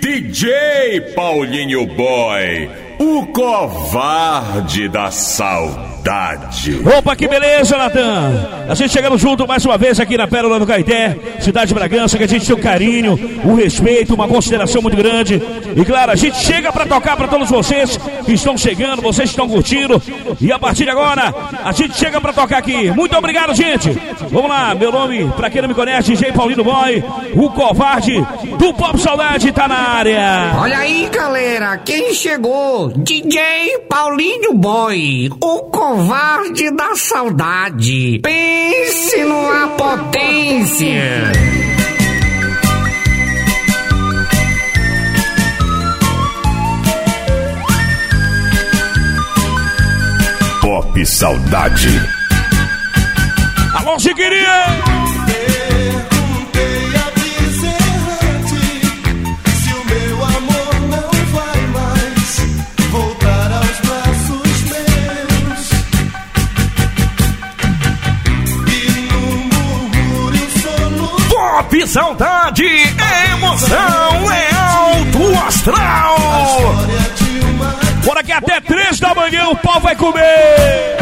DJ Paulinho Boy, o covarde da saudade. Opa, que beleza, Natan. A gente chegando junto mais uma vez aqui na Pérola do Caeté, cidade de Bragança, que a gente tem um carinho, um respeito, uma consideração muito grande. E claro, a gente chega para tocar para todos vocês que estão chegando, vocês que estão curtindo. E a partir de agora, a gente chega para tocar aqui. Muito obrigado, gente. Vamos lá, meu nome, para quem não me conhece, DJ Paulino Boy, o covarde do Pop Saudade tá na área. Olha aí, galera, quem chegou? DJ Paulinho Boy, o covarde covarde da saudade. Pense numa potência. Pop Saudade. Alô, Chiquirinha! Saudade, emoção é alto astral. Bora que até três da manhã o pau vai comer.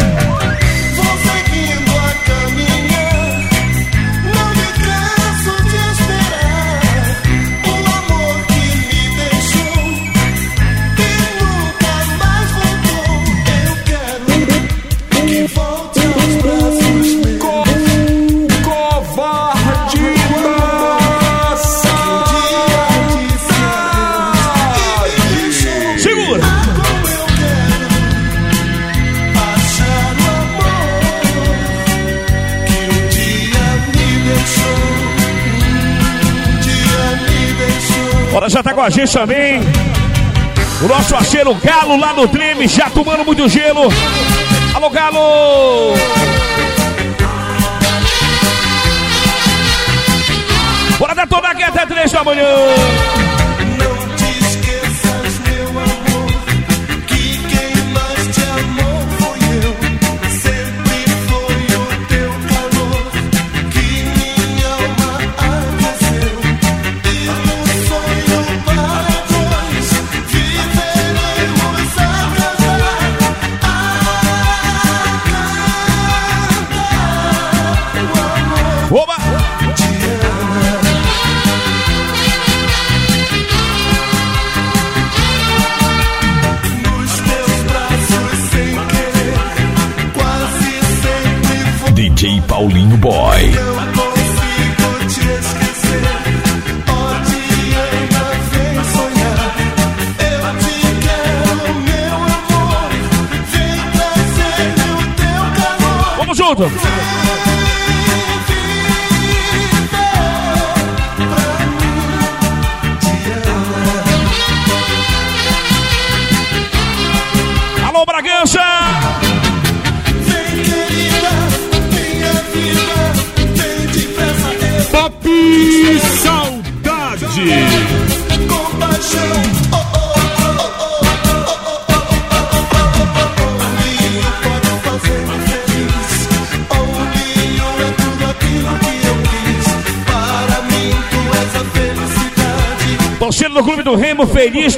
Bora, já tá com a gente também. O nosso parceiro Galo lá no Treme, já tomando muito gelo. Alô, Galo! Bora detonar aqui até três da manhã.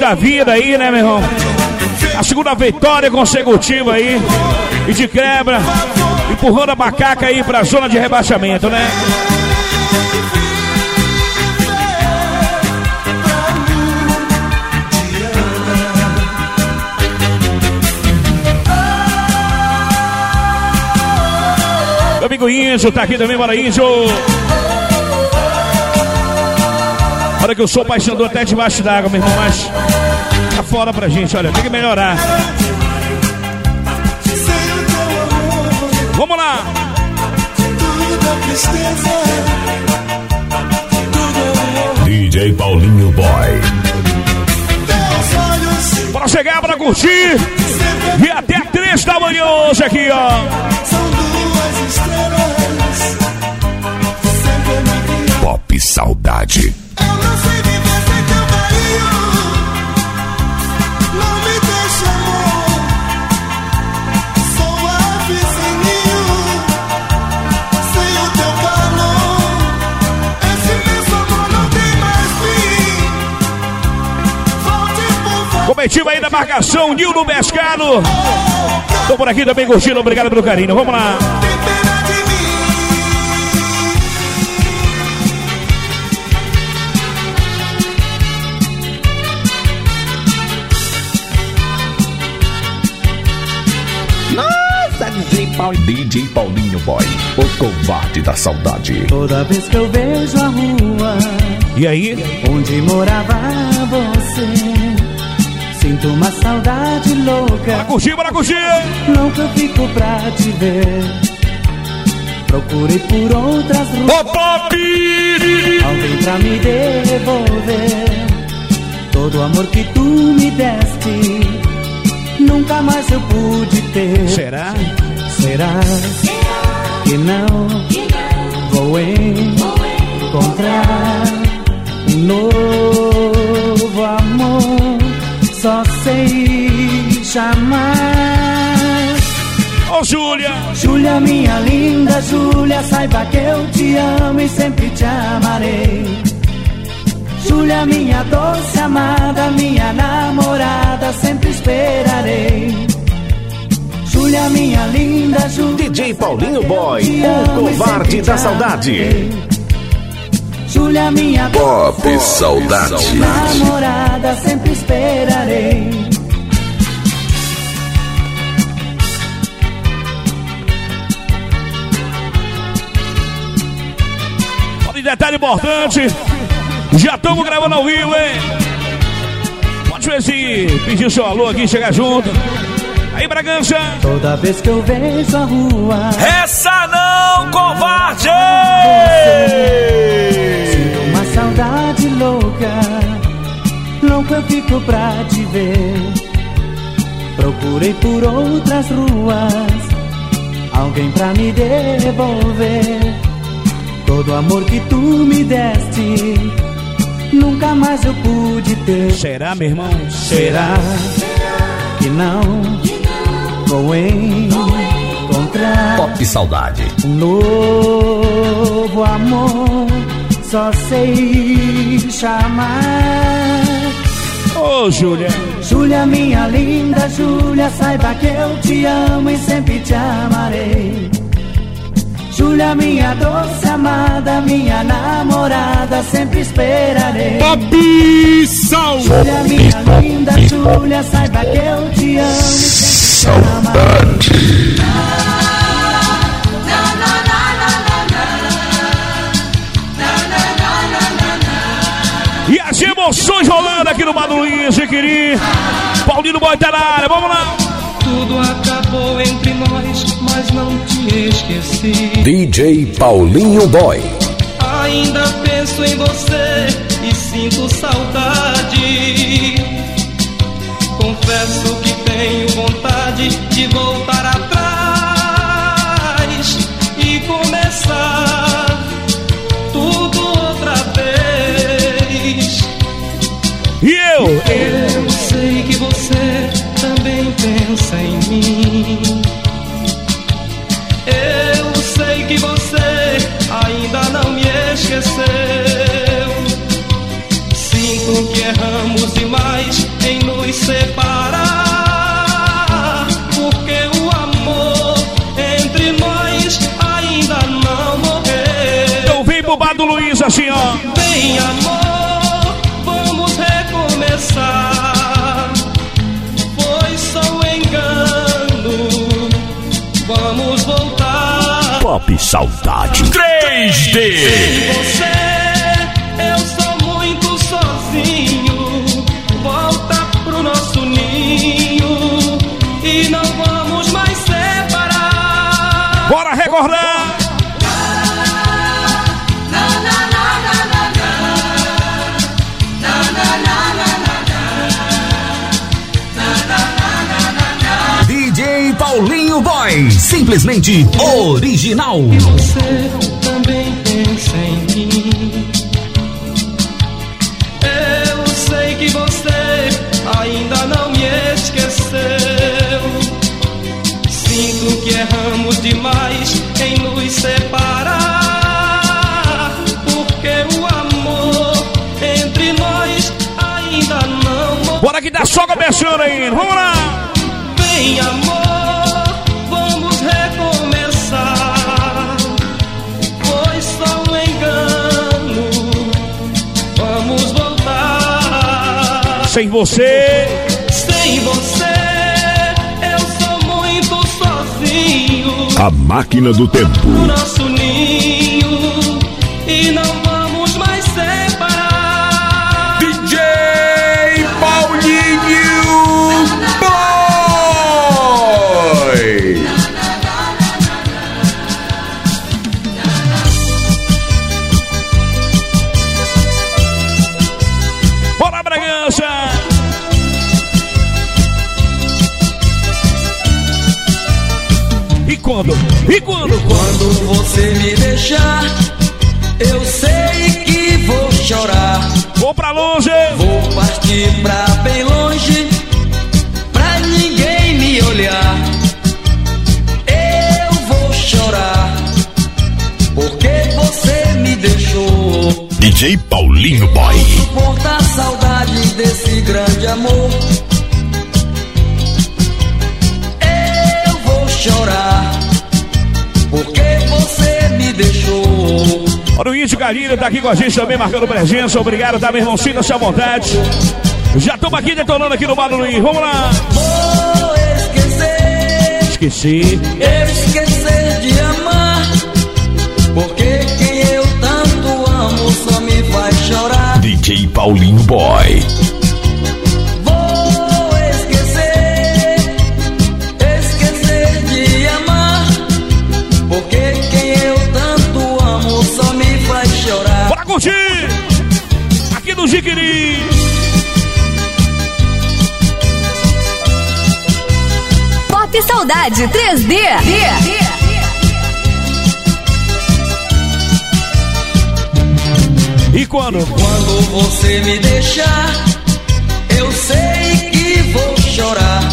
Da vida aí, né, meu irmão? A segunda vitória consecutiva aí. E de quebra, empurrando a macaca aí pra zona de rebaixamento, né? amigo Índio, tá aqui também, bora Índio. Olha que eu sou paixão até debaixo d'água, meu irmão, mas tá fora pra gente, olha, tem que melhorar. Vamos lá! DJ Paulinho Boy. Bora chegar, pra curtir. E até três da manhã hoje aqui, ó. Pop Saudade. Comitiva aí da marcação, Nildo Pescado. Tô por aqui também curtindo, obrigado pelo carinho. Vamos lá. Nossa, DJ Paulinho. DJ Paulinho Boy, o covarde da saudade. Toda vez que eu vejo a rua E aí? onde morava você, sinto uma saudade louca. Bora curtir, bora curtir. Nunca fico pra te ver. Procurei por outras ruas. Ô Pop! Alguém pra me devolver todo o amor que tu me deste. Nunca mais eu pude ter. Será? Será que não vou encontrar um novo amor? Só sei chamar. Ô, Júlia. Júlia, minha linda Júlia, saiba que eu te amo e sempre te amarei. Júlia, minha doce amada, minha namorada, sempre esperarei. Júlia, minha linda Júlia. DJ Paulinho Boy, o covarde da saudade. amarei. Júlia, minha Pop doce Saudade. namorada, sempre esperarei. Olha, detalhe importante. Já estamos gravando ao vivo, hein? Pode ver se pedir seu alô aqui, chegar junto. Aí, Bragança. Toda vez que eu vejo a rua. Essa não, covarde! Uma saudade louca, louco eu fico pra te ver. Procurei por outras ruas, alguém pra me devolver. Todo o amor que tu me deste, nunca mais eu pude ter. Será, meu irmão? Será que não vou encontrar? Pop Saudade. Um novo amor, só sei chamar. Ô, Júlia. Júlia, minha linda Júlia, saiba que eu te amo e sempre te amarei. Júlia, minha doce amada, minha namorada, sempre esperarei. Pop Sal! Júlia, minha linda Júlia, saiba que eu te amo e sempre te amarei. E emoções rolando aqui no Luiz, Jiquiri. Paulinho Boy tá na área, vamos lá. Tudo acabou entre nós, mas não te esqueci. DJ Paulinho Boy. Ainda penso em você e sinto saudade. Confesso que tenho vontade de voltar separar. Porque o amor entre nós ainda não morreu. Então vem pro Mado Luiz assim, ó. Vem amor, vamos recomeçar. Só um engano. Vamos voltar. Pop Saudade. 3D! Sem você, recordar. DJ Paulinho Boy. Simplesmente original. Ainda. Vamos lá. Vem, amor, vamos recomeçar. Foi só um engano. Vamos voltar. Sem você. Sem você, eu sou muito sozinho. A máquina do tempo. No nosso ninho. E não E quando? E quando? Quando você me deixar, eu sei que vou chorar. Vou pra longe. Vou partir pra bem longe, pra ninguém me olhar. Eu vou chorar, porque você me deixou. DJ Paulinho Boy. Suporta a saudade desse grande amor. Eu vou chorar, porque você me deixou. Olha o Índio Galinho tá aqui com a gente também, marcando presença. Obrigado, tá, meu irmão? Sinta-se à vontade. Já estamos aqui detonando aqui no Bar do Luiz. Vamos lá. Vou esquecer. Esqueci. esquecer de amar. Porque quem eu tanto amo só me faz chorar. DJ Paulinho Boy. Jiquiri. Pop Saudade 3D. E quando? Quando você me deixar, eu sei que vou chorar.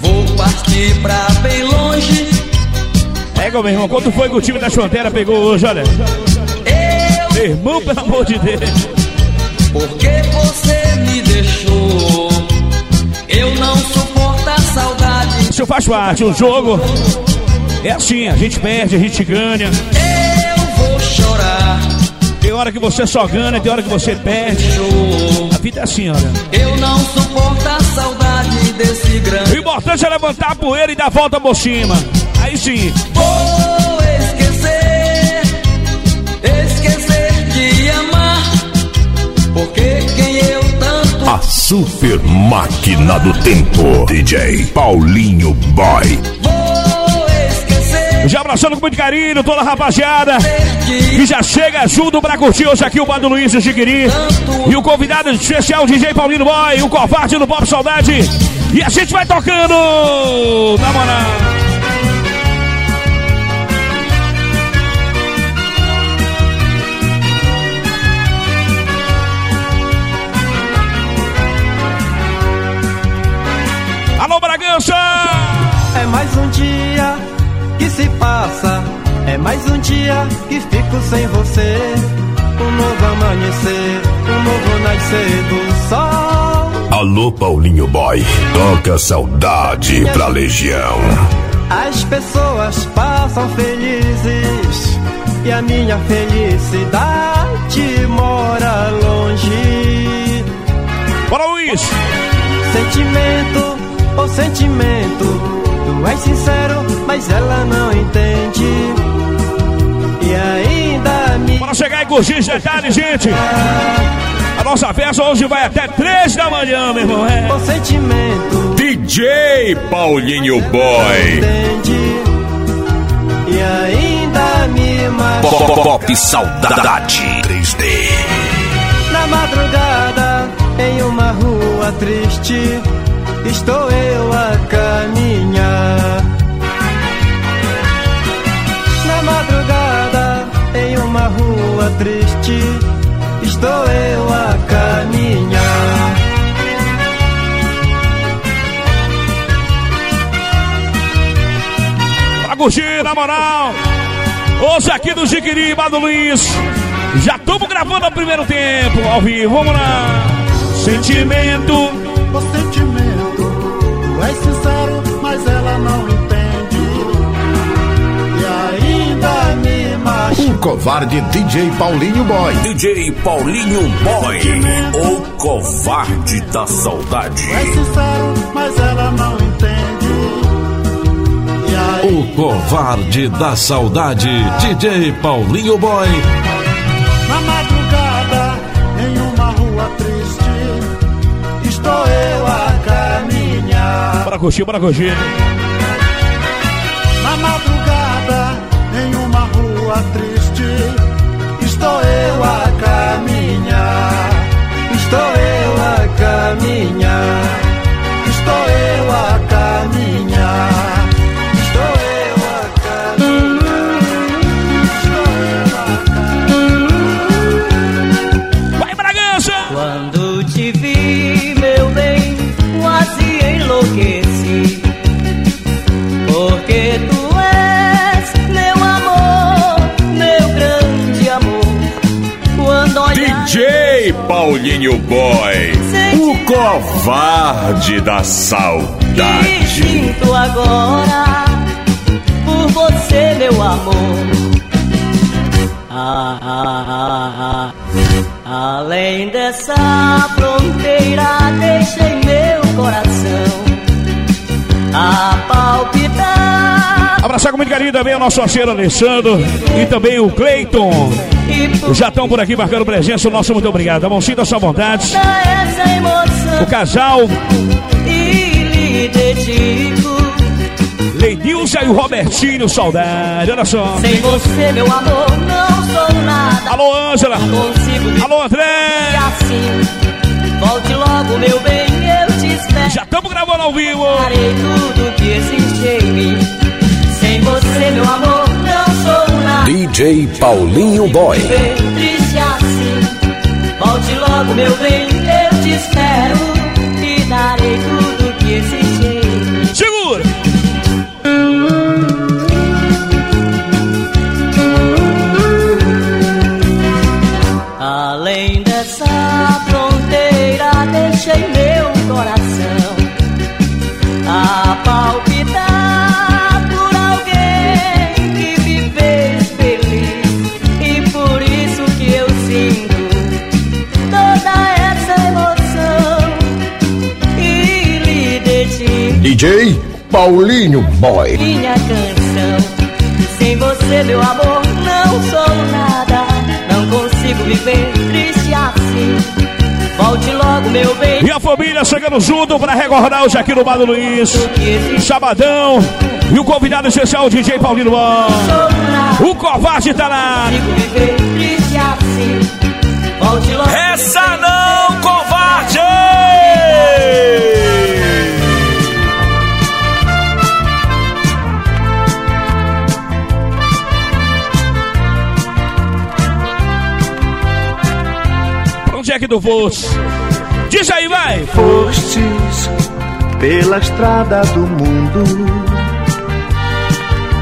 Vou partir pra bem longe. Pega, meu irmão. Quanto foi que o time da Fronteira pegou hoje, olha? Eu Meu irmão, pelo amor de Deus. Porque você me deixou. Eu não suporto a saudade. Isso faz parte. O jogo é assim. A gente perde, a gente ganha. Eu vou chorar. Tem hora que você só ganha, tem hora que você perde. A vida é assim, olha. Eu não suporto a saudade desse O grande. importante é levantar a poeira e dar a volta por cima. Aí sim. Vou esquecer, esquecer de amar. Porque quem eu tanto A super máquina do tempo. DJ Paulinho Boy. Já abraçando com muito carinho toda a rapaziada. Que já chega junto pra curtir hoje aqui o Bando Luiz e o Chiquiri. E o convidado especial, DJ Paulino Boy, o covarde do Pop Saudade. E a gente vai tocando! Na moral! Um dia que se passa, é mais um dia que fico sem você. Um novo amanhecer, um novo nascer do sol. Alô, Paulinho Boy. Toca saudade pra Legião. As pessoas passam felizes e a minha felicidade mora longe. Bora, Luiz! Sentimento, oh sentimento, tu és sincero, mas ela não entende. E ainda me Bora chegar e curtir os detalhes, gente! A nossa festa hoje vai até três da manhã, meu irmão. É. o sentimento DJ Paulinho Boy. entende. E ainda me machuca. Pop Saudade 3D. Na madrugada, em uma rua triste, estou eu a caminhar. Na madrugada, em uma rua triste, estou eu a caminhar. Pra curtir, na moral! Hoje aqui do Jiquiri, do Luiz. Já estamos gravando o primeiro tempo, ao vivo. Vamos lá! sentimento. O sentimento, és sincero, mas ela não entende. E ainda me machuca. O covarde DJ Paulinho Boy. DJ Paulinho Boy, o covarde da saudade. És sincero, mas ela não entende. E O covarde da saudade, DJ Paulinho Boy. na madrugada, em uma rua triste, Bora curtir, bora curtir. Na madrugada, em uma rua triste, Paulinho Boy, o covarde da saudade. sinto agora por você, meu amor. Ah, ah, ah, ah. Além dessa fronteira, deixei meu coração a palpitar. Abraçar com muito carinho também o nosso parceiro Alessandro e também o Cleiton. Já estão por aqui marcando presença. O nosso muito obrigado. A mãozinha da sua vontade. O casal e. Leidilza e o Robertinho, saudade. Olha só. Sem você, meu amor, não sou nada. Alô, Ângela. Alô, André. assim. Volte logo, meu bem, eu te espero. Já estamos gravando ao vivo. Farei tudo que existe em mim. DJ Paulinho Boy. Viver triste assim. Volte logo, meu bem, eu te espero. E darei tudo DJ Paulinho Boy. minha canção. Sem você, meu amor, não sou nada. Não consigo viver triste assim. Volte logo, meu bem. E a família chegando junto para recordar hoje aqui no Bar do Luiz. Sabadão. E o convidado especial, o DJ Paulino Boy. O covarde tá lá. Consigo viver triste assim. Volte logo. Essa não, covarde! É que tu fosse? Diz aí, vai. fostes pela estrada do mundo.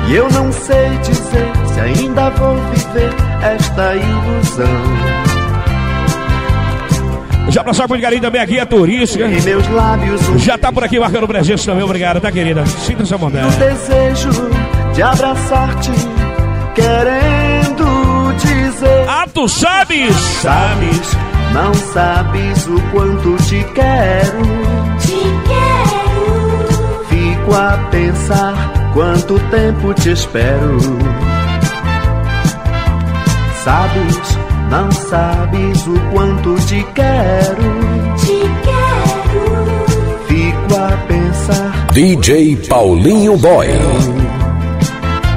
E eu não sei dizer se ainda vou viver esta ilusão. Já só com carinho também aqui, a turística. Em meus lábios Já tá por aqui marcando presença também, obrigado, tá querida? Sinta essa bondade. desejo de abraçar-te, querendo dizer: Ah, tu sabes? Sabes, não sabes o quanto te quero. Te quero. Fico a pensar quanto tempo te espero. Sabes, não sabes o quanto te quero. Te quero. Fico a pensar, DJ Paulinho Boy.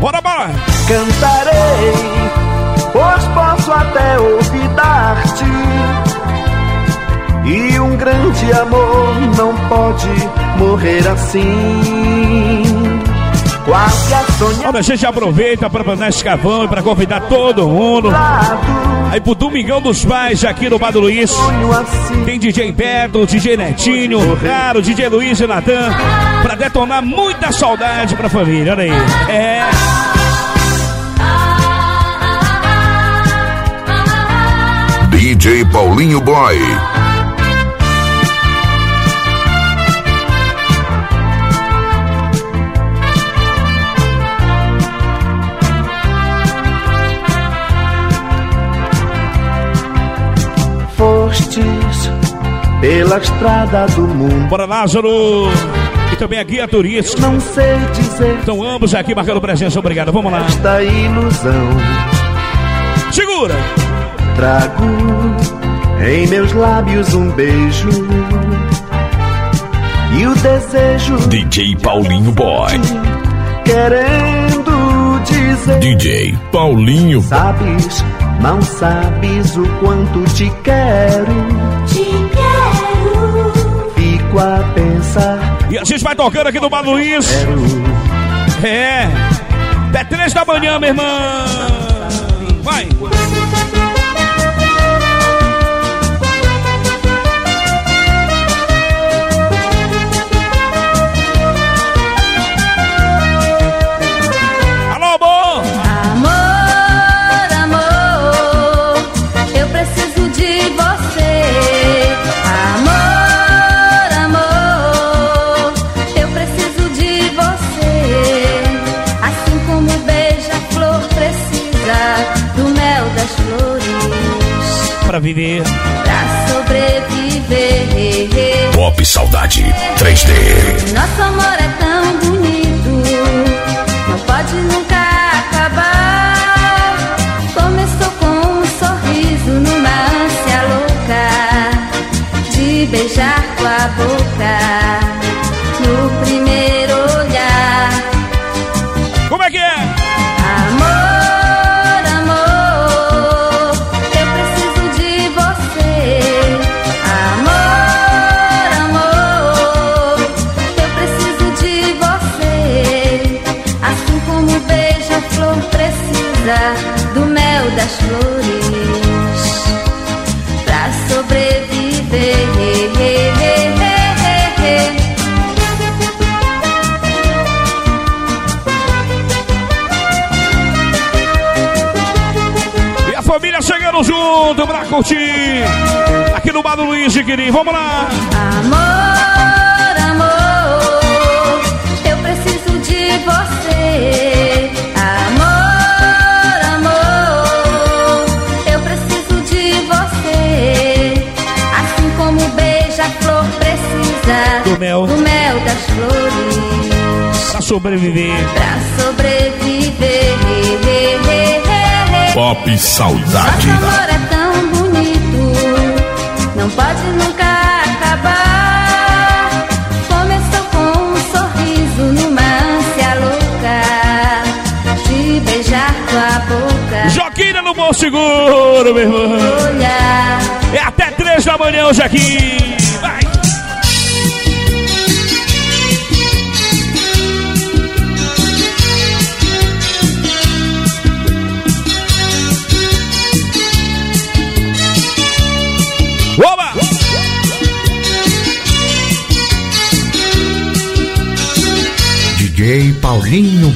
Bora, bora! cantarei, pois posso até olvidar-te. E um grande amor não pode morrer assim. Quase a sonhar. Olha, a gente aproveita para mandar esse cavão e para convidar todo mundo. Aí pro Domingão dos Pais, aqui no Bar do Luiz. Sonho assim. Tem DJ Beto, DJ Netinho, claro, DJ Luiz e Natan. Pra detonar muita saudade pra família, olha aí. É. DJ Paulinho Boy. Andaste pela estrada do mundo. Bora, Lázaro! E também a guia turista. Não sei dizer Estão ambos aqui marcando presença. Obrigado. Vamos lá. esta ilusão. Segura! Trago em meus lábios um beijo e o desejo DJ Paulinho Boy. querendo dizer. DJ Paulinho Sabes, não sabes o quanto te quero. Te quero. Fico a pensar, E a gente vai tocando aqui no Bar Luiz. É. Até três da manhã, minha irmã. Vai. Flores Pra viver. pra sobreviver. Pop Saudade 3D. Nosso amor é tão bonito, não pode nunca acabar. Começou com um sorriso numa ânsia louca de beijar tua boca junto pra curtir. Aqui no Bar do Luiz de Quirim. Vamos lá. Amor, amor, eu preciso de você. Amor, amor, eu preciso de você. Assim como o beija-flor precisa Do mel. do mel das flores Pra sobreviver. pra sobreviver. Pop Saudade. Nosso amor é tão não pode nunca acabar. Começou com um sorriso numa ânsia louca de beijar tua boca. Joquina no bom seguro, meu irmão. Olhar, É até três da manhã hoje aqui.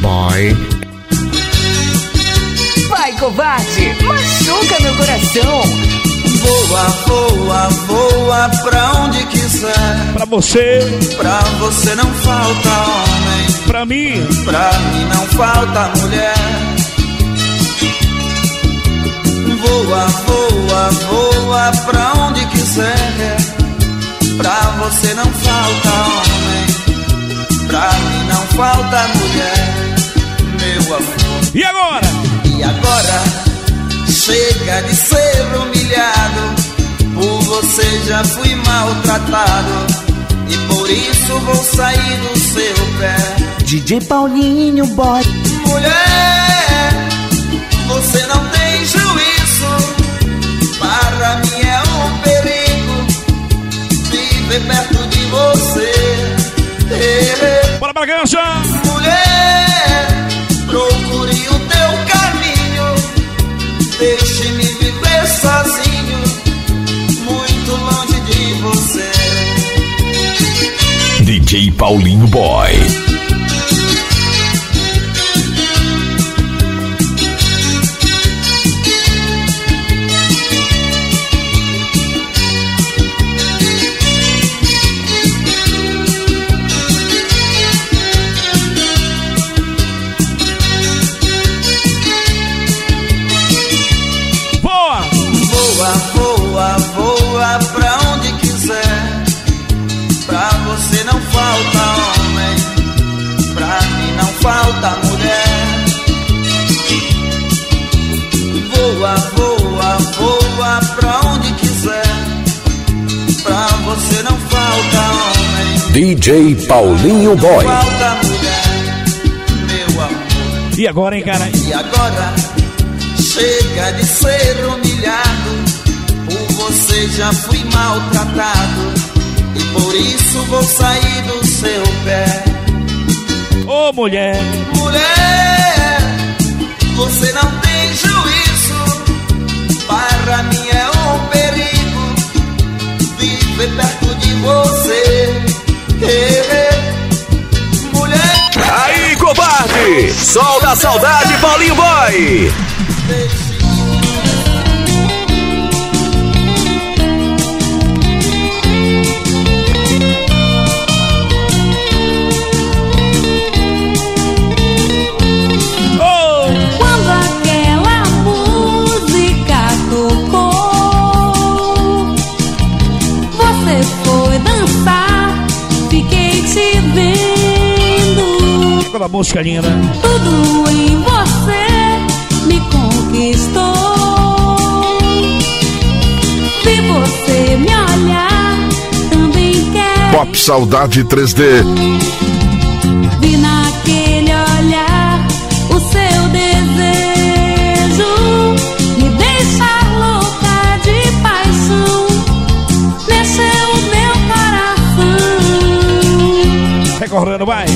Boy. Vai, covarde! Machuca meu coração! Voa, voa, voa pra onde quiser. Pra você, Pra você não falta homem, pra mim, pra mim não falta mulher. Voa, voa, voa pra onde quiser. Pra você não falta homem, pra mim não falta mulher. Agora chega de ser humilhado. Por você já fui maltratado. E por isso vou sair do seu pé. DJ Paulinho Boy. Mulher, você não tem juízo. Para mim é um perigo viver perto de você. Bora, Bragança! Mulher, Paulinho Boy. DJ Paulinho Boy. Mulher. E agora, hein, cara? E agora chega de ser humilhado. Por você já fui maltratado. E por isso vou sair do seu pé. Ô, mulher. Mulher, você não tem juízo. Para mim é um perigo viver perto de você. Aí, covarde! Sol da saudade, Paulinho Boy! Música linda. Tudo em você me conquistou. Vi você me olhar, também quero. Pop Saudade 3D. Vi naquele olhar o seu desejo me deixar louca de paixão. Mexeu meu coração. Recordando, vai.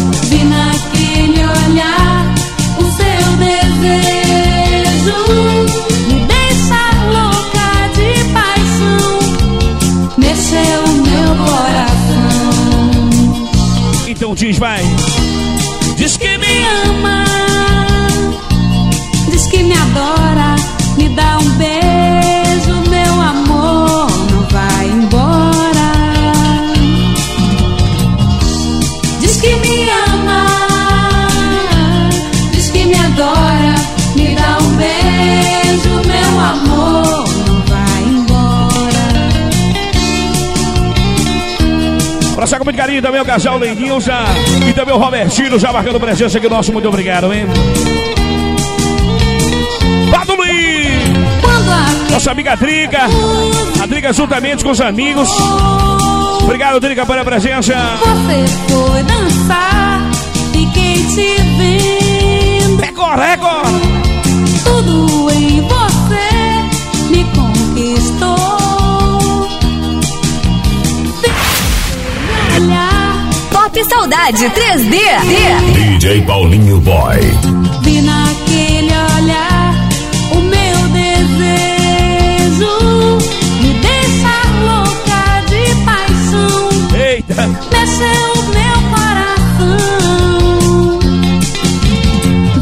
Diz, vai. Abraçar com muito carinho também o casal Lendinho já. E também o Robertino já marcando presença aqui nosso. Muito obrigado, hein? Quando a Nossa amiga Drica. A Drica juntamente com os amigos. Obrigado, Drica, pela presença. Você foi dançar, fiquei te vendo. Record, Record! Pop Saudade 3D. DJ Paulinho Boy. vi naquele olhar o meu desejo me deixar louca de paixão. Eita! Mexeu meu coração.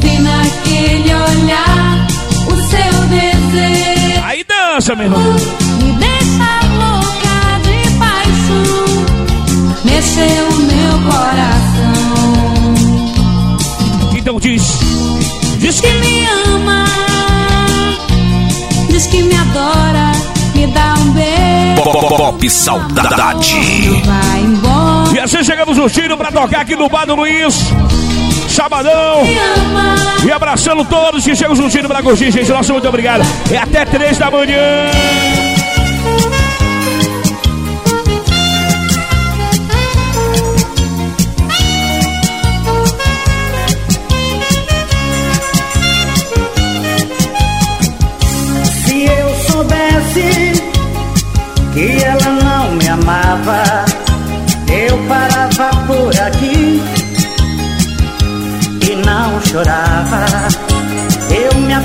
Vi naquele olhar o seu desejo. Aí dança, meu irmão. Pop Saudade! E assim chegamos no tiro pra tocar aqui no Bar do Luiz. Sabadão. E abraçando todos que chegam juntinho pra curtir, gente. Nosso muito obrigado. É até três da manhã.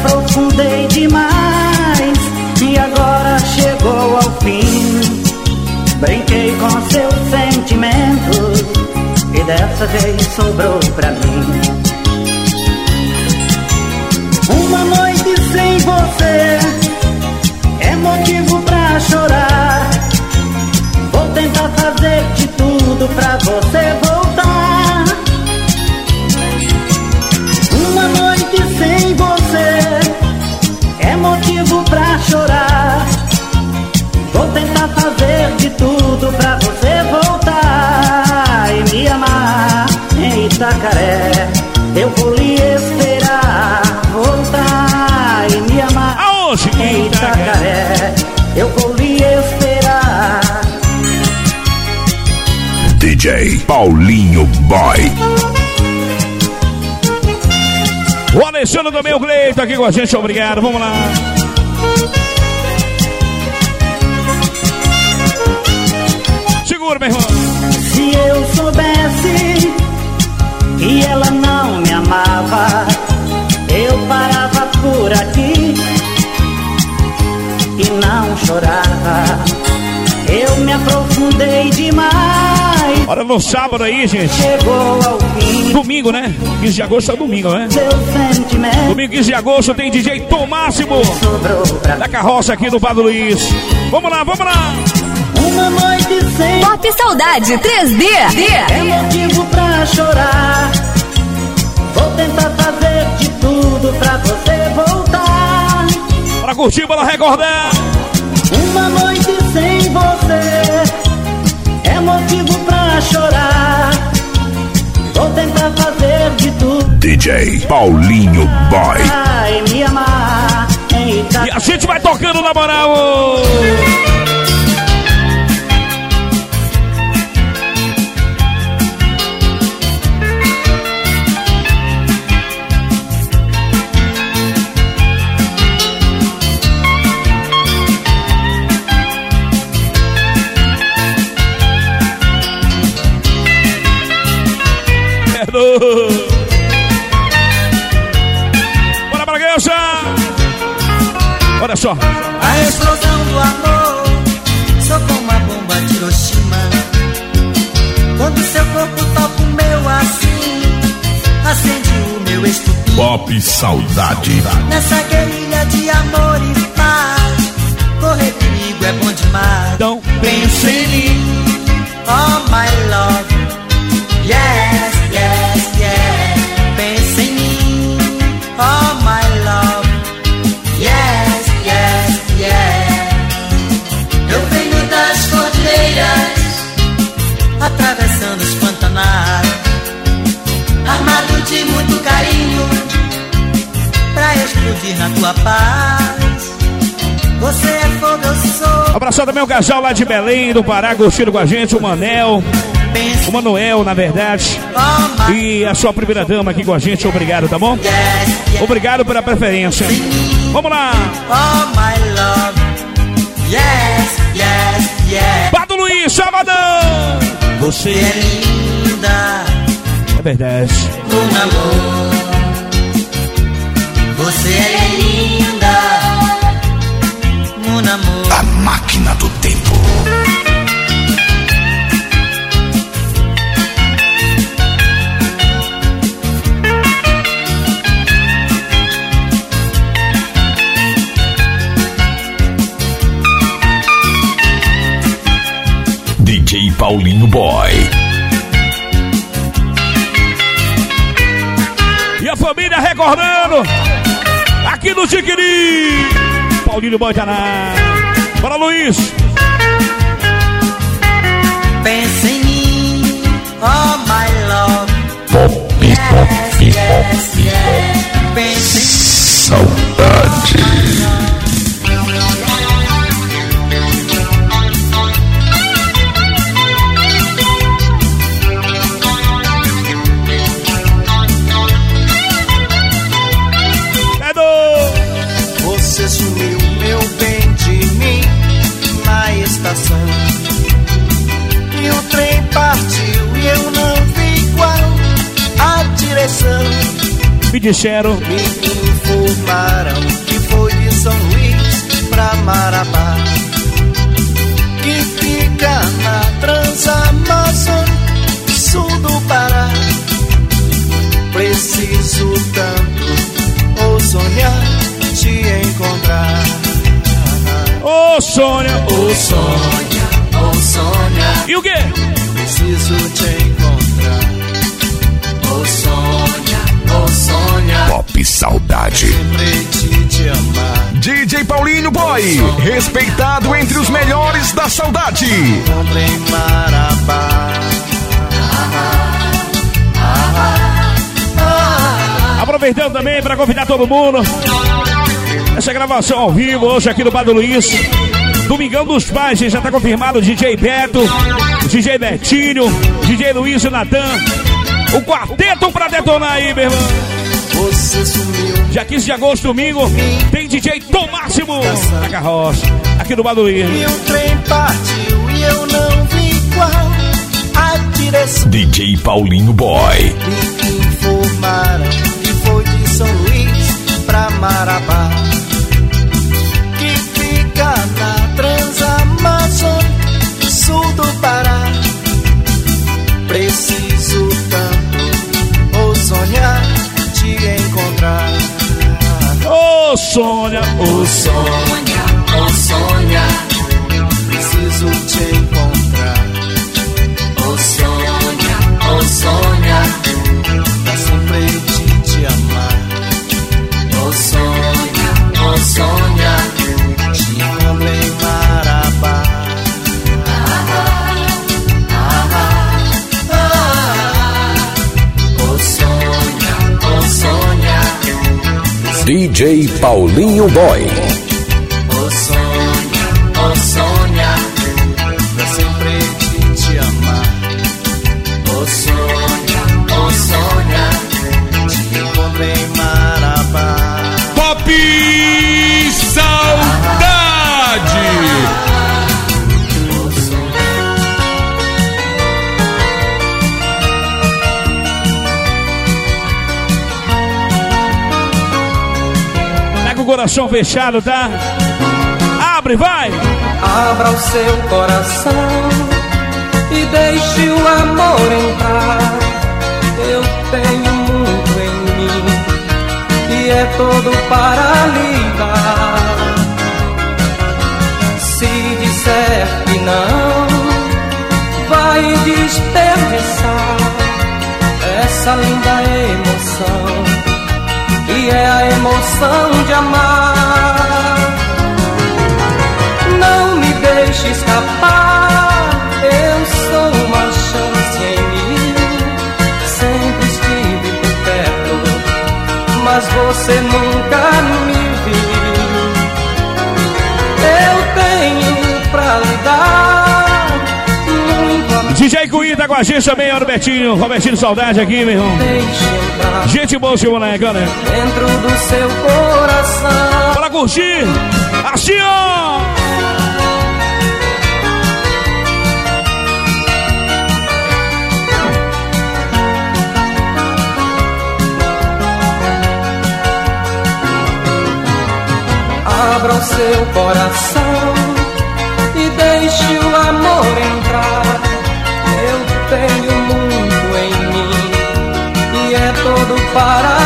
Aprofundei demais e agora chegou ao fim. Brinquei com seus sentimentos e dessa vez sobrou pra mim. Uma noite sem você é motivo pra chorar. Vou tentar fazer de tudo pra você de tudo pra você voltar e me amar em Itacaré. Eu vou lhe esperar voltar e me amar Aonde? em Itacaré. Eu vou lhe esperar. DJ Paulinho Boy. O Alexandre do meu Gleito aqui com a gente, obrigado. Vamos lá. Meu irmão. Se eu soubesse que ela não me amava, eu parava por aqui e não chorava. Eu me aprofundei demais. Olha no sábado aí, gente. Chegou ao fim. Domingo, né? 15 de agosto é domingo, né? Domingo 15 de agosto tem DJ Tom Máximo da carroça aqui do Padre Luiz. Vamos lá, vamos lá. Uma noite sem Pop Saudade 3D. é motivo pra chorar. Vou tentar fazer de tudo pra você voltar. Pra curtir, para recordar. Uma noite sem você é motivo pra chorar. Vou tentar fazer de tudo DJ Paulinho Boy. pra me amar. E a gente vai tocando na moral. Bora, Bragança! Olha só. A explosão do amor Sou como uma bomba de Hiroshima Quando seu corpo toca o meu assim Acende o meu estupim Pop Saudade. Nessa guerrilha de amor e paz Correr comigo é bom demais Então, Pensa em mim Oh my love explodir na tua paz Você é fogo, eu sou abraçar também o casal lá de Belém, do Pará, curtindo com a gente, o Manel, o Manuel, na verdade. E a sua primeira dama aqui com a gente, obrigado, tá bom? Obrigado pela preferência. Vamos lá. Oh my love Yes, yes, yes Pado Luiz, sabadão! Você é linda É verdade. Mon amor Você é linda Mon amor A máquina do tempo. DJ Paulinho Boy. E a família recordando. Aqui no Tiquiri. Paulinho na. Bora, Luiz. Pensa em mim Oh my love Pop, Yes, pop, yes, yes Pensa em Saudade. Me disseram. Me informaram que foi de São Luís pra Marabá. Que fica na Transamazônica, sul do Pará. Preciso tanto ou sonhar te encontrar. Ô, Sônia. Ou sonha, ou sonha, E o quê? preciso te encontrar. Pop Saudade. DJ Paulinho Boy. Respeitado entre os melhores da saudade. Aproveitando também para convidar todo mundo. Essa gravação ao vivo hoje aqui no Bar do Luiz. Domingão dos Pais, já está confirmado o DJ Beto, o DJ Betinho, DJ Luiz e Natan. O quarteto pra detonar aí, meu irmão. Você sumiu. Dia 15 de agosto, domingo, tem DJ Tom Máximo na carroça, aqui no Baduí. E o trem partiu e eu não vi qual a direção. DJ Paulinho Boy. Me informaram que foi de São Luís pra Marabá. Ô, Sônia, Ô Sônia, ô Sônia, preciso te encontrar. DJ Paulinho Boy. Coração fechado, tá? Abre, vai! Abra o seu coração e deixe o amor entrar. Eu tenho muito em mim e é todo para lhe. Se disser que não, vai desperdiçar essa linda emoção é a emoção de amar. Não me deixe escapar. Eu sou uma chance em mim. Sempre estive por perto, mas você nunca me DJ Cunha tá com a gente também, ó, Robertinho. Robertinho, saudade aqui, meu irmão. Gente boa, seu moleque, né? dentro do seu coração. Bora curtir! Assim, ó! Abra o seu coração e deixe o amor entrar. Tenho muito em mim e é todo para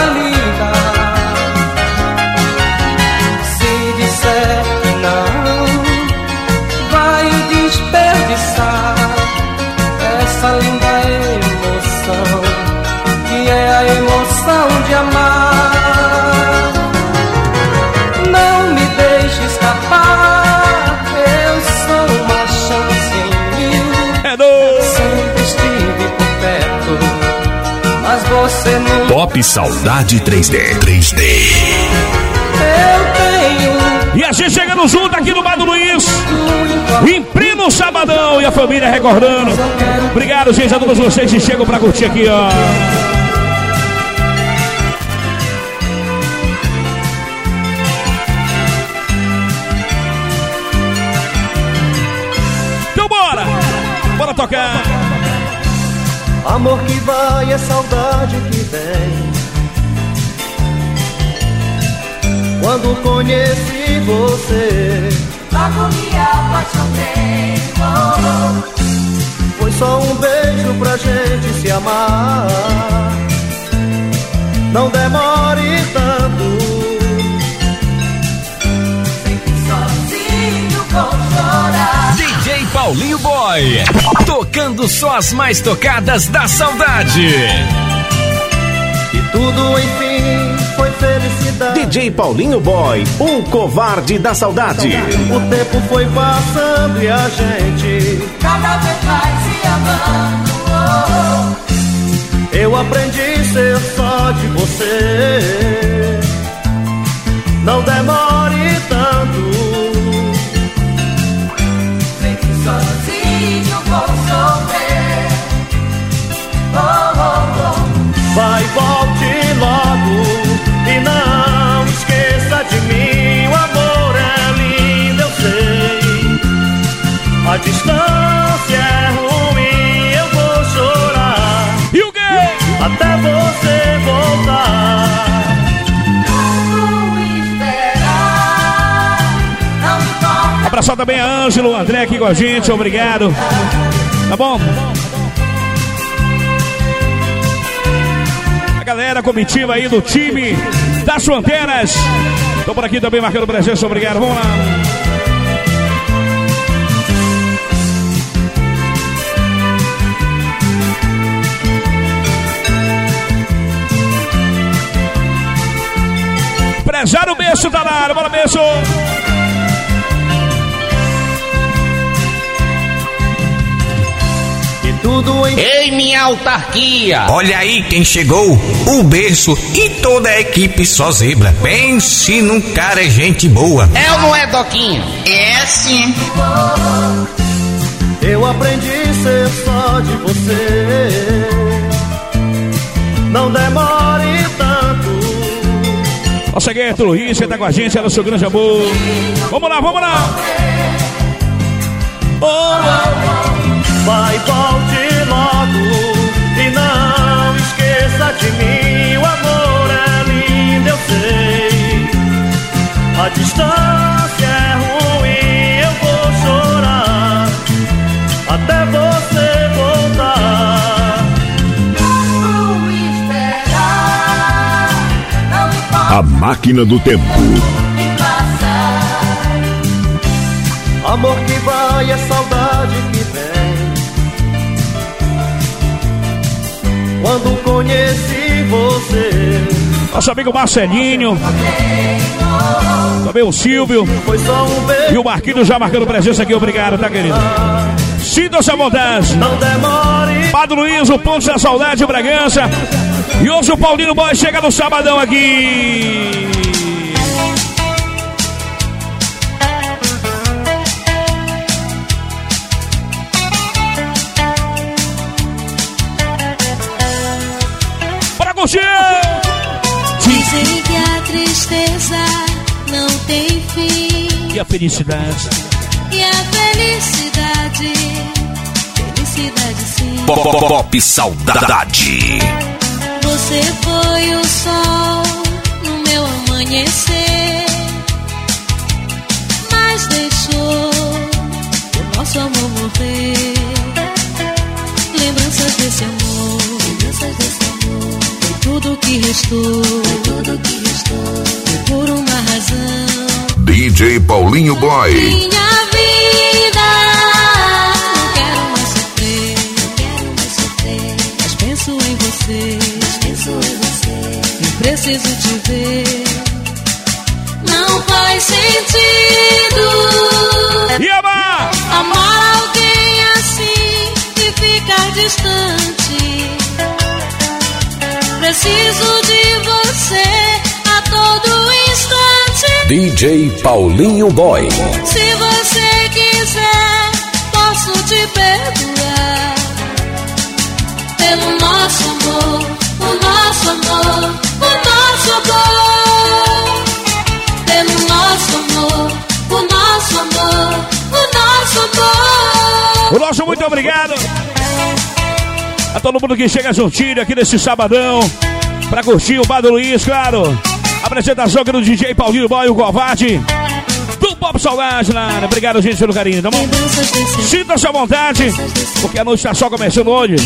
Pop Saudade 3D. 3D. Eu tenho E a gente chegando junto aqui no Bar do Luiz. Em pleno sabadão e a família recordando. Obrigado, gente, a todos vocês que chegam pra curtir aqui, ó. Então bora! Bora tocar! Amor que vai é saudade que vem. Quando conheci você, Logo me apaixonei. Oh, foi só um beijo pra gente se amar. Não demore tanto. DJ Paulinho Boy. Tocando só as mais tocadas da saudade. E tudo enfim foi felicidade. DJ Paulinho Boy, o covarde da saudade. O tempo foi passando e a gente. Cada vez mais se amando. Eu aprendi a ser só de você. Não demore distância é ruim, eu vou chorar. E o quê? Até você voltar. Abraçar também a Ângelo, o André aqui com a gente, obrigado. Tá bom? A galera comitiva aí do time das fronteiras. Tô por aqui também marcando presença, obrigado. Vamos lá. Prezar o beijo tá na área, bora beijo! tudo em... Ei, minha autarquia! Olha aí quem chegou, o berço e toda a equipe só zebra. Pense num cara gente boa. É ou não é, Doquinho? É sim. Eu aprendi a ser só de você. Não demore Ó, cheguei, Luiz, você tá com a gente, ela é o seu grande amor. Vamos lá, vamos lá! Oh, oh, oh. Vai, volte logo e não esqueça de mim. O amor é lindo, eu sei. A distância A máquina do tempo. Amor que vai é saudade que vem. quando conheci você. Nosso amigo Marcelinho, também o Silvio e o Marquinhos já marcando presença aqui, obrigado, tá querido? Sinta-se à vontade. Padre Luiz, o Ponte da Saudade, Bragança. E hoje o Paulino Boy chega no sabadão aqui. curtir! Dizem que a tristeza não tem fim. E a felicidade? E a felicidade, felicidade sim. Pop, pop, pop saudade. Você foi o sol no meu amanhecer, mas deixou o nosso amor morrer. Lembranças desse amor, lembranças desse amor tudo que restou, tudo que restou, por uma razão. DJ Paulinho Boy. Minha vida, não quero mais sofrer, não quero mais sofrer, mas penso em você, preciso te ver. Não faz sentido. E amar? Amar alguém assim e ficar distante. Preciso de você a todo instante. DJ Paulinho Boy. Se você quiser, posso te perdoar. Pelo nosso amor, o nosso amor, o nosso muito obrigado. A todo mundo que chega juntinho aqui nesse sabadão pra curtir o Bar Luiz, claro. Apresentação aqui do DJ Paulinho Boy, o covarde. Pop Saudade, Lara. Obrigado, gente, pelo carinho, tá bom? Sinta-se à vontade, porque a noite está só começando hoje.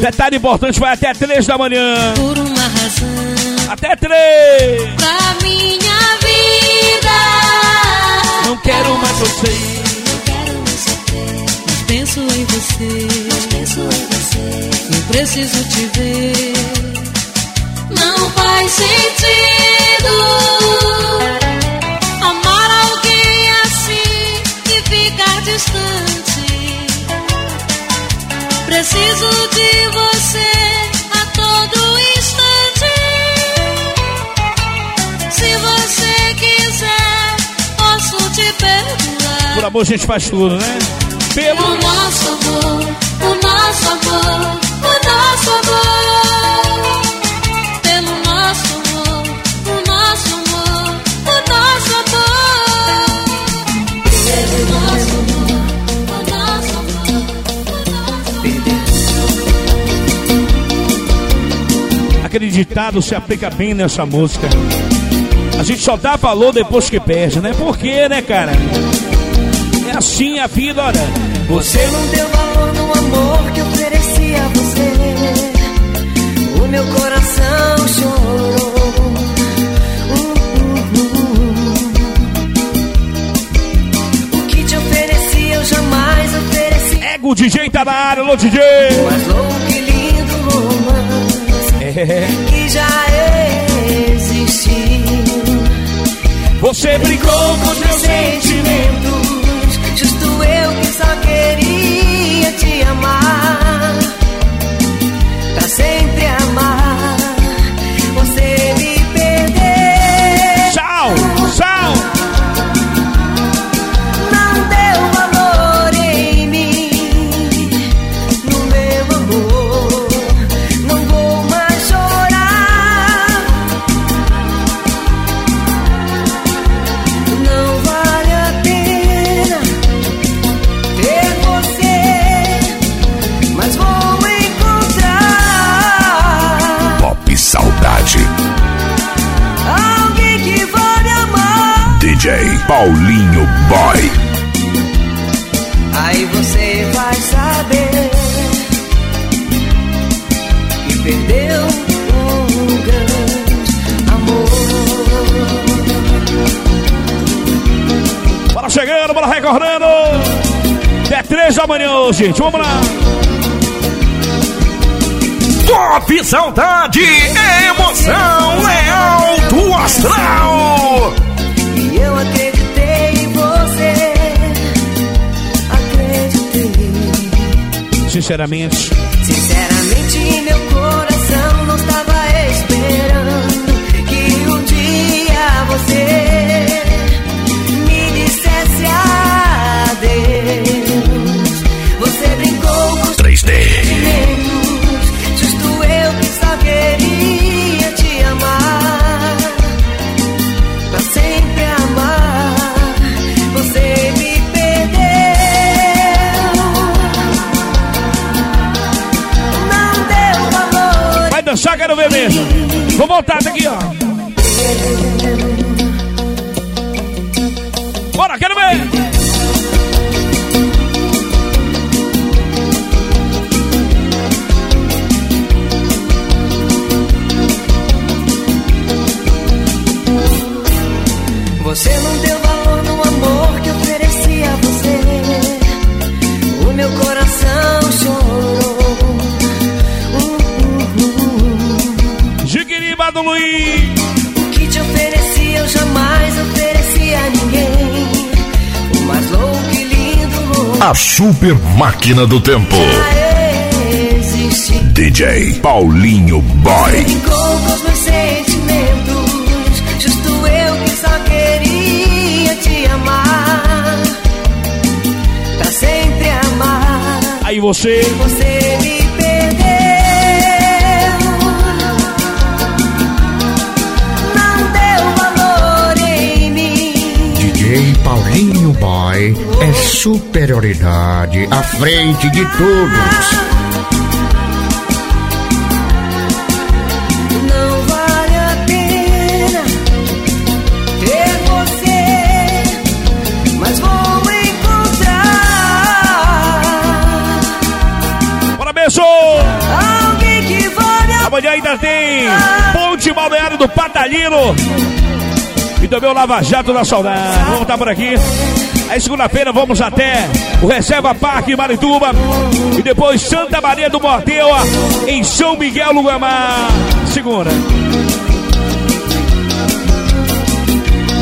Detalhe importante, vai até 3 da manhã. Por uma razão. Até 3! Pra minha vida. Não quero mais você. Não quero mais sofrer. Mas penso em você. Mas penso em você. Eu preciso te ver. Não faz sentido distante. Preciso de você a todo instante. Se você quiser, posso te perdoar. Por amor, a gente faz tudo, né? Pelo O nosso amor, o nosso amor, o nosso amor. Pelo nosso amor, o nosso amor, o nosso amor. Pelo nosso amor, Aquele ditado se aplica bem nessa música. A gente só dá valor depois que perde, né? Por quê, né, cara? assim a vida, olha. Você não deu valor no amor que ofereci a você. O meu coração chorou. O que te ofereci eu jamais ofereci. Ego DJ tá na área, alô DJ. Mas louco que já existiu. Você brincou com os meus sentimentos. Justo eu que só queria te amar. Pra sempre amar. Paulinho Boy. Aí você vai saber que perdeu um grande amor. Bora chegando, bora recordando. É três da manhã hoje, gente. Vamos lá. Top Saudade, emoção é alto astral. E eu acreditei Sinceramente, Sinceramente, meu coração não estava esperando que um dia você mesmo. Vou voltar daqui, ó. Bora, quero ver. Você não deu valor no amor que ofereci a você. O meu coração chorou. O que te ofereci eu jamais ofereci a ninguém. O mais louco e lindo A super máquina do tempo. já existe. DJ Paulinho Boy. Brincou com os meus sentimentos. Justo eu que só queria te amar. Pra sempre amar. Aí você. Você me DJ Paulinho Boy é superioridade à frente de todos. Não vale a pena ter você, mas vou encontrar Bora, beijo. alguém que vai me Amanhã ainda tem Ponte Balneário do Patalino. E também o Lava Jato da Saudade. Vamos estar por aqui. Aí segunda-feira vamos até o Reserva Parque Marituba. E depois Santa Maria do Morteua em São Miguel do Guamá. Segunda.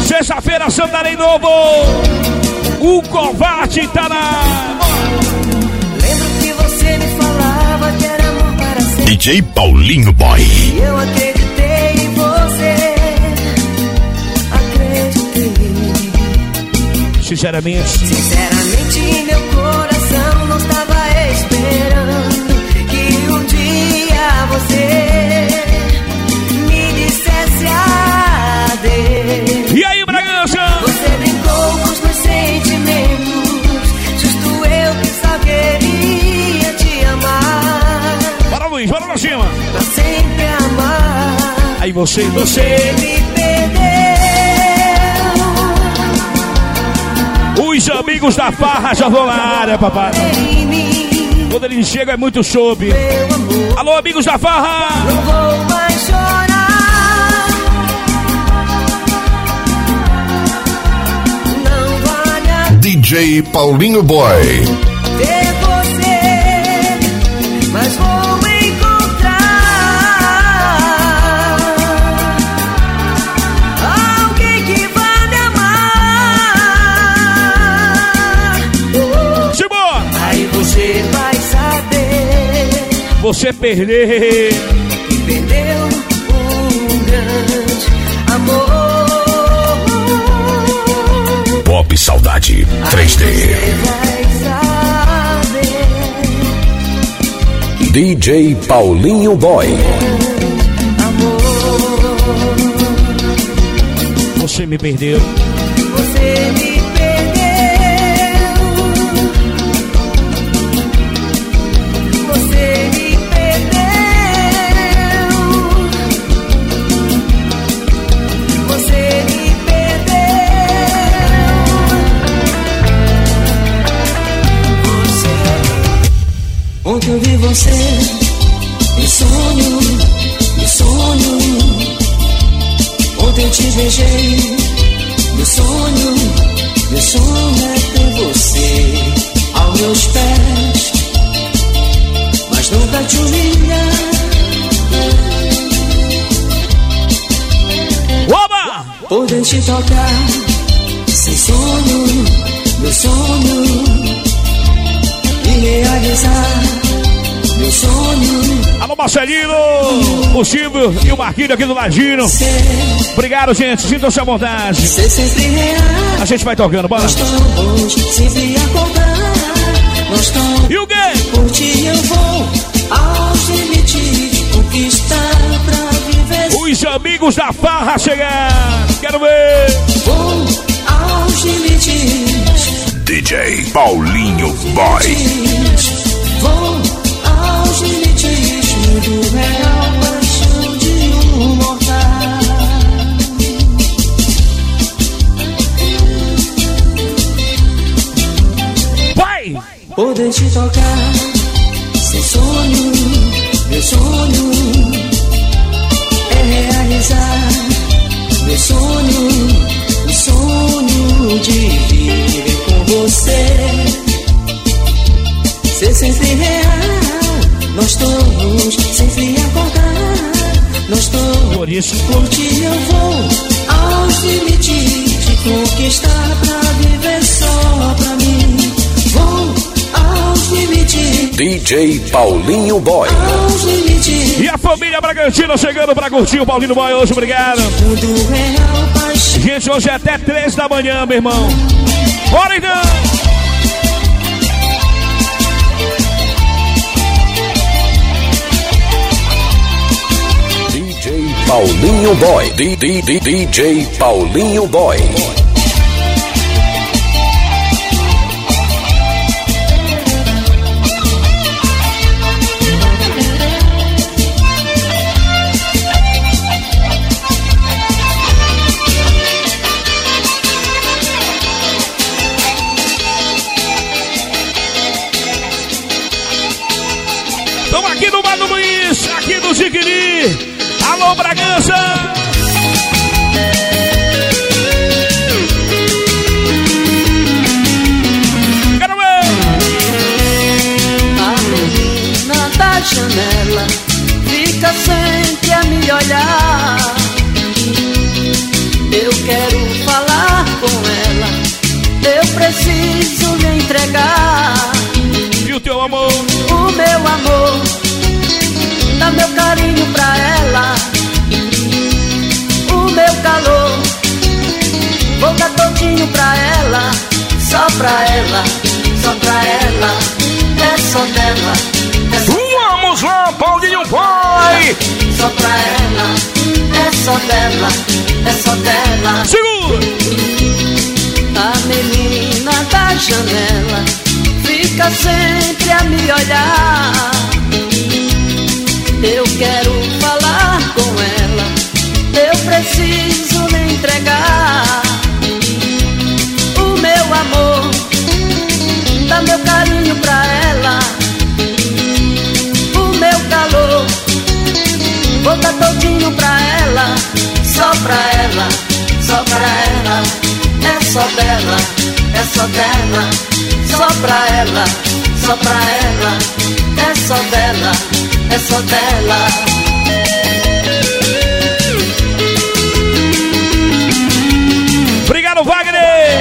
Sexta-feira, Santarém Novo. O covarde tá na. Lembro que você me falava que era amor para sempre. DJ Paulinho Boy. Sinceramente. Sinceramente, meu coração não estava esperando que um dia você me dissesse adeus. E aí, Bragança? Você brincou com os meus sentimentos. Justo eu que só queria te amar. Bora, Luiz, bora pra cima. Pra sempre amar. Aí você, Você você. me amigos da farra já vão na área, papai. Quando eles chegam é muito chope. Alô, amigos da farra! Não vou mais chorar. Não vale a DJ Paulinho Boy. Você perder. perdeu um grande amor. Pop Saudade 3D. Vai saber DJ Paulinho Boy. Você me perdeu. Você me Tocar sem sonho, meu sonho e realizar meu sonho. Alô, Marcelino, o Silvio e o Marquinho aqui do ladinho. Obrigado, gente. Sintam-se à vontade. A gente vai tocando, bora. E o quê? por ti eu vou aos limites conquistar. Os amigos da farra chegar. Quero ver. Vou aos limites. DJ Paulinho Boy. Vou aos limites. Muito real, paixão de um mortal. Vai! Poder te tocar sem sonho, meu sonho é realizar meu sonho, o sonho de viver com você. Ser sempre real, nós todos sempre acordar, nós todos Por isso, por ti eu vou aos limites de conquistar pra viver só pra mim. Vou DJ Paulinho Boy. E a família Bragantina chegando pra curtir o Paulinho Boy hoje, obrigado. Gente, hoje é até três da manhã, meu irmão. Bora então! DJ Paulinho Boy. D- D- D- DJ Paulinho Boy. Bragança! Quero ver! A menina da janela fica sempre a me olhar. Eu quero falar com ela, eu preciso lhe entregar E o teu amor? o meu amor, dá meu carinho pra ela, meu calor, vou dar todinho pra ela, só pra ela, só pra ela, é só dela, é só Vamos lá, Paulinho Boy! só pra ela, é só dela, é só dela. Segura! A menina da janela fica sempre a me olhar. Eu quero falar com ela, eu preciso me entregar. O meu amor, dá meu carinho pra ela, o meu calor, vou dar todinho pra ela, só pra ela, só pra ela, é só dela, é só dela, só pra ela, só pra ela, é só dela, é só dela. Obrigado, Wagner!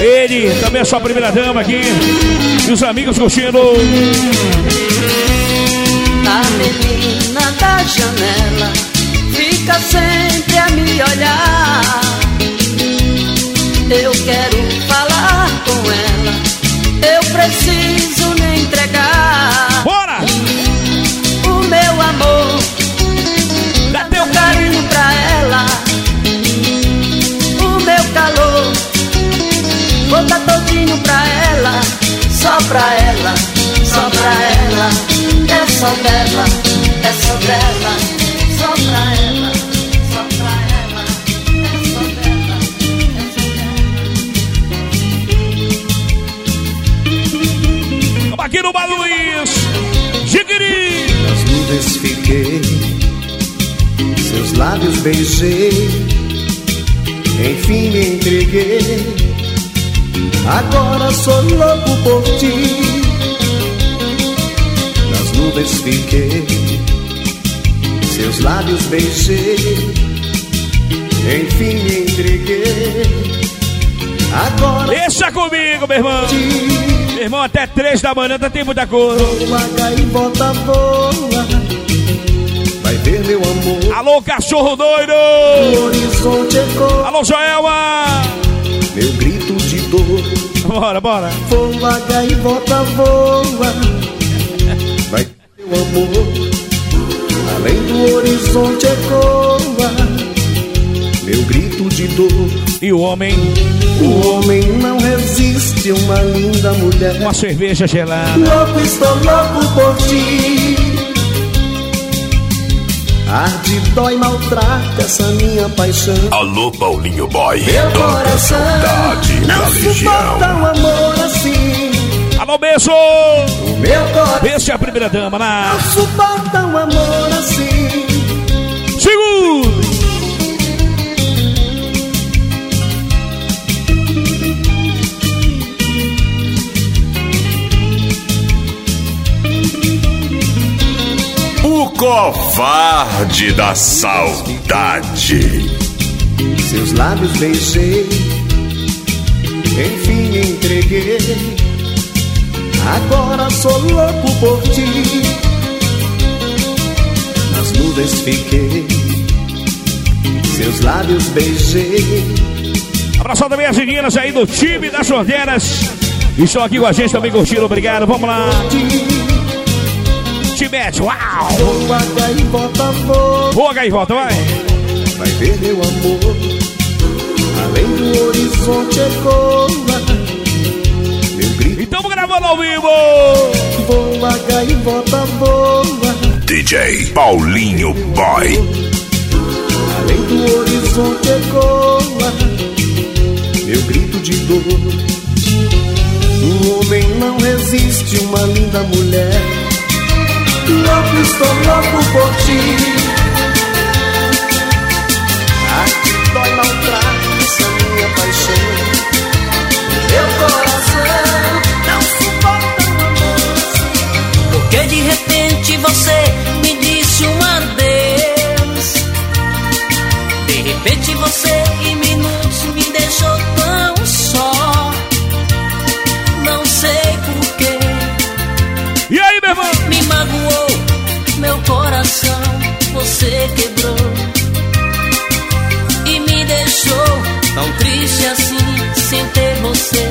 Ele, também a sua primeira dama aqui. E os amigos curtindo. A menina da janela fica sempre a me olhar. Eu quero falar com ela, eu preciso calor, vou dar todinho pra ela, só pra ela, só pra ela. É só dela, é só dela, só pra ela, só pra ela. É só dela, é só dela. Aqui no Bar Luiz. Jiquiri. Nas nuvens fiquei, seus lábios beijei, enfim me entreguei. Agora sou louco por ti. Nas nuvens fiquei, seus lábios beijei, enfim me entreguei. Agora Deixa comigo, meu irmão. Meu irmão, até três da manhã tá tem muita coisa. Vaga e volta voa. Meu amor. Alô, cachorro doido. Alô, Joelma. Meu grito de dor. Bora, bora. Vaga e volta voa. Vai meu amor. Além do horizonte ecoa. Meu grito de dor. E o homem? O homem não resiste uma linda mulher. Uma cerveja gelada. Louco, estou louco por ti. Arde, dói, maltrata essa minha paixão. Alô, Paulinho Boy. Meu coração Saudade da não suporta um amor assim. Alô, beijo. Meu coração Beijo é a primeira dama na. não suporta um amor covarde da saudade. Seus lábios beijei, enfim me entreguei. Agora sou louco por ti. Nas nuvens fiquei, seus lábios beijei. Abraço também as meninas aí do time das Jordeiras. Estão aqui com a gente também curtindo. Obrigado. Vamos lá. Tibete, uau. Voa, gaivota, voa. Boa, gaivota, vai. Vai ver meu amor, além do horizonte ecoa. Meu grito Estamos gravando ao vivo. voa, gaivota, voa. DJ Paulinho Boy. Além do horizonte ecoa Meu grito de dor Um homem não resiste uma linda mulher Louco, estou louco por ti. Aqui dói, maltrata essa minha paixão. Meu coração não suporta um amor. Porque de repente você me disse um adeus. De repente você em minutos me deixou Você quebrou e me deixou tão triste assim, sem ter você.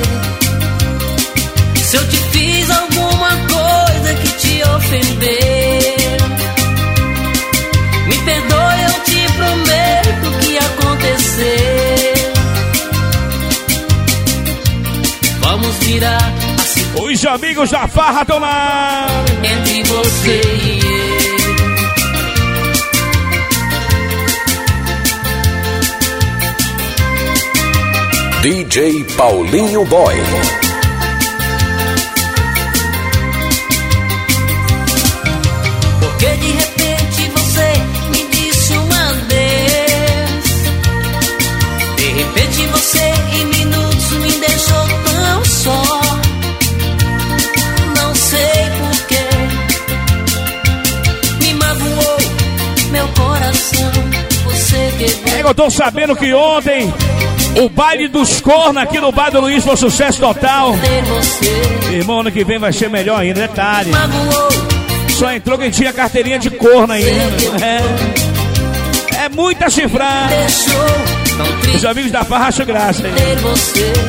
Se eu te fiz alguma coisa que te ofendeu, me perdoe, eu te prometo o que aconteceu. Vamos virar a Os amigos da farra lá. entre você e eu. DJ Paulinho Boy. Porque de repente você me disse um adeus. Você em minutos me deixou tão só. Não sei porquê. Me magoou meu coração. Você que É, eu tô sabendo que ontem o baile dos cornos aqui no bar do Luiz foi um sucesso total. Irmão, ano que vem vai ser melhor ainda, detalhe. Só entrou quem tinha carteirinha de corno ainda. É, é muita chifrada. Os amigos da Farra acham graça. hein?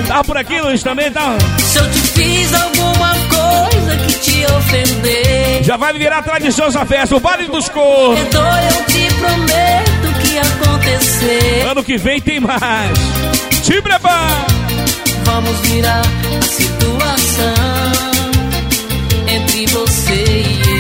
Tava por aqui, Luiz, também? Tá? Se eu te fiz alguma coisa que te ofender, Já vai virar tradição essa festa, o baile dos cornos. eu te prometo que. Ano que vem tem mais. Se prepara. Vamos virar a situação entre você e eu.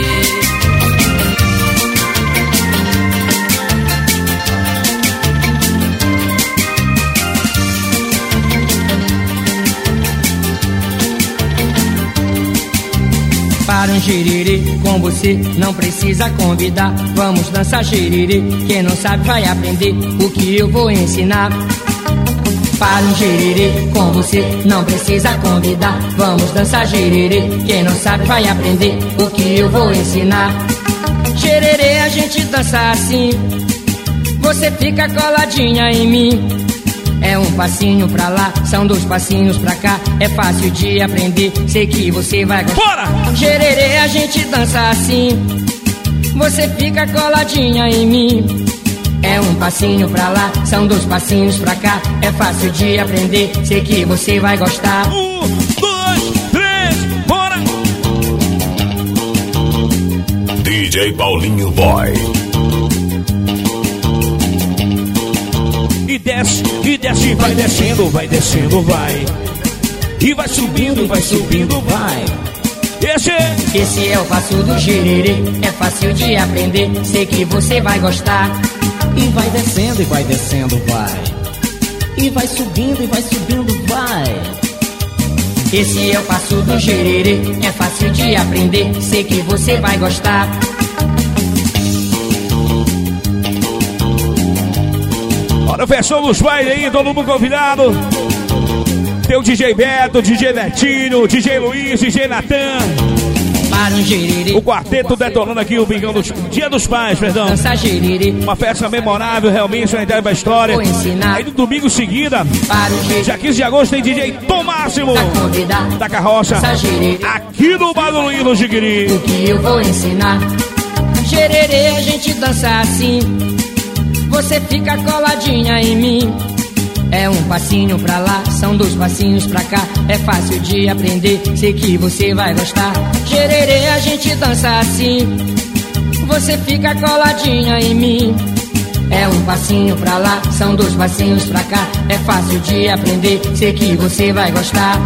Para um giriri com você não precisa convidar. Vamos dançar giriri, quem não sabe vai aprender o que eu vou ensinar. Para um giriri com você não precisa convidar. Vamos dançar giriri, quem não sabe vai aprender o que eu vou ensinar. Gererê a gente dança assim, você fica coladinha em mim. É um passinho pra lá, são dois passinhos pra cá. É fácil de aprender, sei que você vai gostar. Bora! Gererê, a gente dança assim. Você fica coladinha em mim. É um passinho pra lá, são dois passinhos pra cá. É fácil de aprender, sei que você vai gostar. Um, dois, três, bora! DJ Paulinho Boy. E desce, e desce, vai descendo, vai descendo, vai. E vai subindo, vai subindo, vai. Esse, Esse é o passo do gererê, é fácil de aprender, sei que você vai gostar. E vai descendo e vai descendo, vai. E vai subindo e vai subindo, vai. Esse é o passo do gererê, é fácil de aprender, sei que você vai gostar. Olha o versão dos bailes aí, todo mundo convidado. Tem o DJ Beto, DJ Netinho, DJ Luiz, DJ Natan. O quarteto detonando aqui o Bingão dos Dia dos Pais, perdão. Uma festa memorável, realmente, uma ideia da história. Aí no domingo seguida, dia 15 de agosto, tem DJ Tom Máximo da Carroça. Aqui no Bar do Jiquiri. o que eu vou ensinar. Gererê, a gente dança assim. Você fica coladinha em mim. É um passinho pra lá, são dois passinhos pra cá. É fácil de aprender, sei que você vai gostar. Gererê, a gente dança assim. Você fica coladinha em mim. É um passinho pra lá, são dois passinhos pra cá. É fácil de aprender, sei que você vai gostar.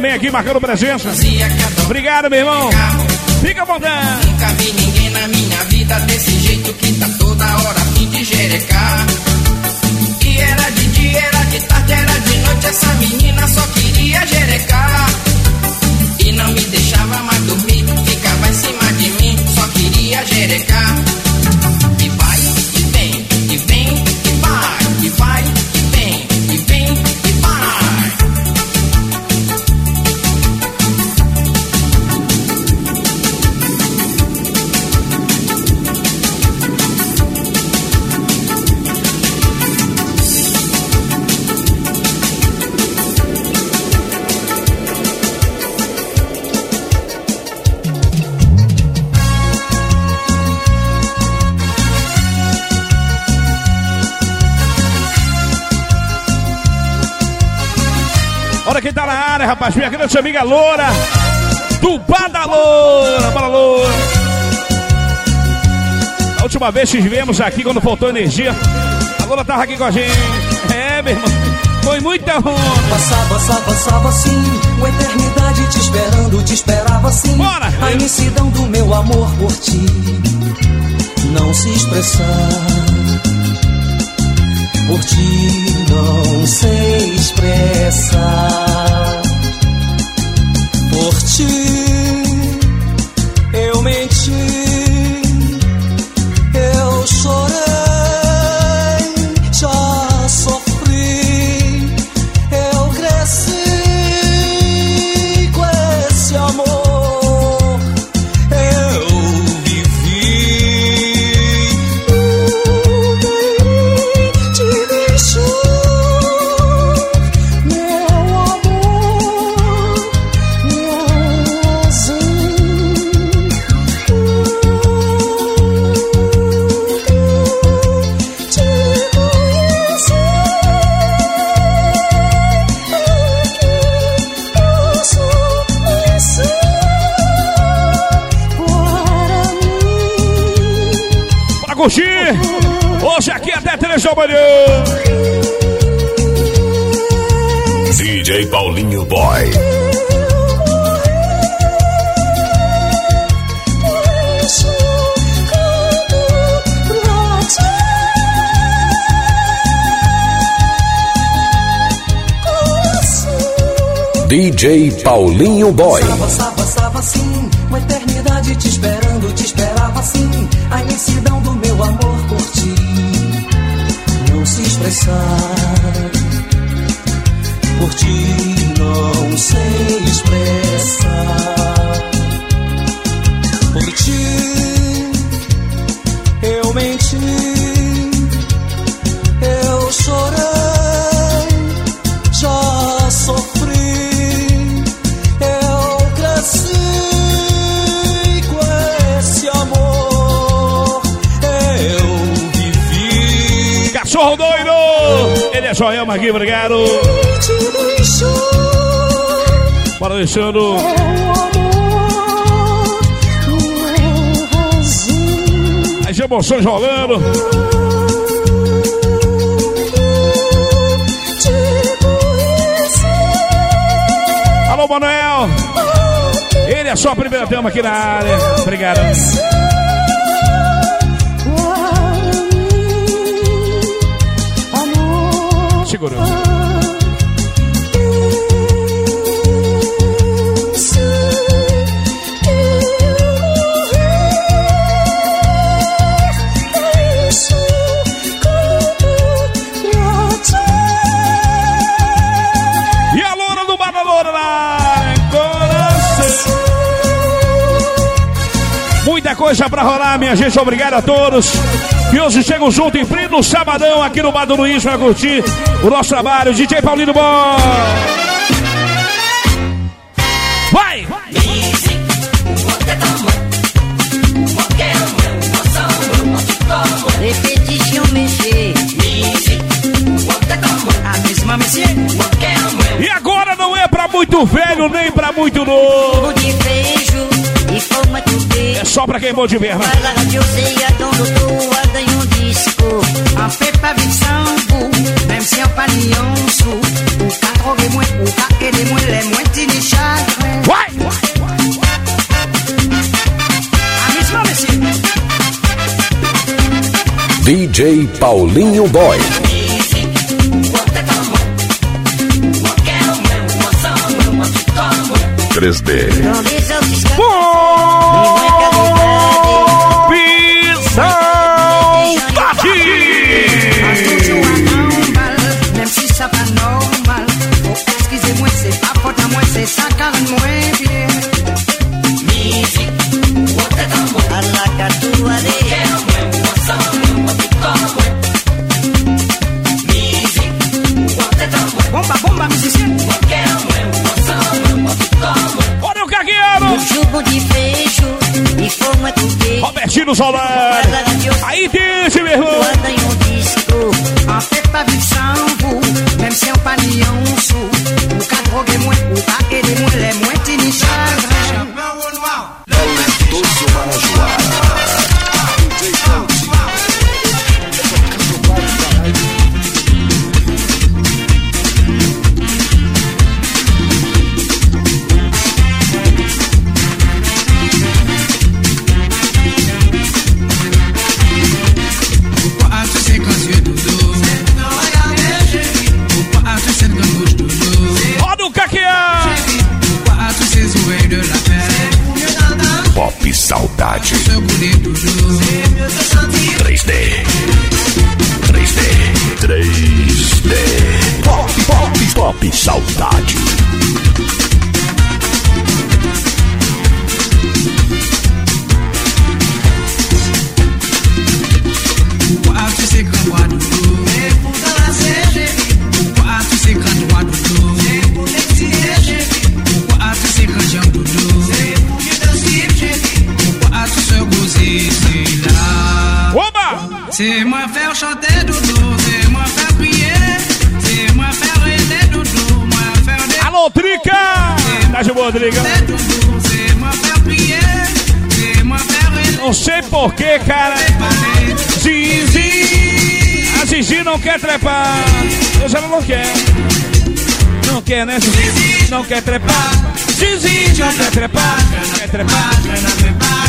Também aqui marcando presença. Obrigado, meu irmão. Fica à vontade. Nunca vi ninguém na minha vida desse jeito que tá toda hora fim de jerecar. E era de dia, era de tarde, era de noite, essa menina só queria jerecar. E não me deixava mais dormir, ficava em cima de mim, só queria jerecar. Área, rapaz. Minha grande amiga Loura. Do Bada Loura. Bora, Loura. A última vez que estivemos aqui quando faltou energia, a Loura tava aqui com a gente. É, meu irmão. Foi muita onda. Passava, passava, passava assim, uma eternidade te esperando, te esperava assim. Bora! A imensidão do meu amor por ti não se expressar. Por ti não sei expressar. Por ti DJ Paulinho Boy. DJ Paulinho Boy. Joelma aqui, obrigado. Bora razão. As emoções rolando. Alô, Manuel. Ele é só a primeira dama aqui na área. Obrigado. Coração. Muita coisa pra rolar, minha gente. Obrigado a todos. E hoje chegam junto em pleno sabadão aqui no Bar do Luiz pra curtir o nosso trabalho. DJ Paulino Bom. Vai! Répétition, mexer. A mesma mexer. E agora não é pra muito velho nem pra muito novo. É só pra quem é bom de ver, né? En fait pas vite sans vous, même si ni. Ou droguer moins, ou qu'à aider moins, les moins tini chagrin. Ouais! A mesma mexer. DJ Paulinho Boy. 3D. Olha o Cagueiro! Jugo de e forma do. Robertino Solar! Aí disse, meu irmão! Anda em um disco, de mesmo sem um palhão. O cadrogue é muito, o caqueiro é muito, é muito. Não quer trepar. Hoje ela não quer. Não quer, né? Não quer trepar. Zizi não quer trepar. Não quer trepar.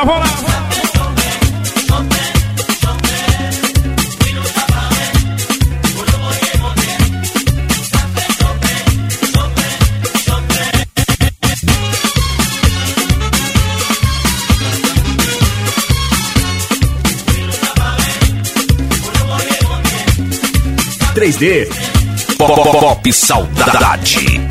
Lá, vamos lá. Três d Pop, pop, pop Saudade.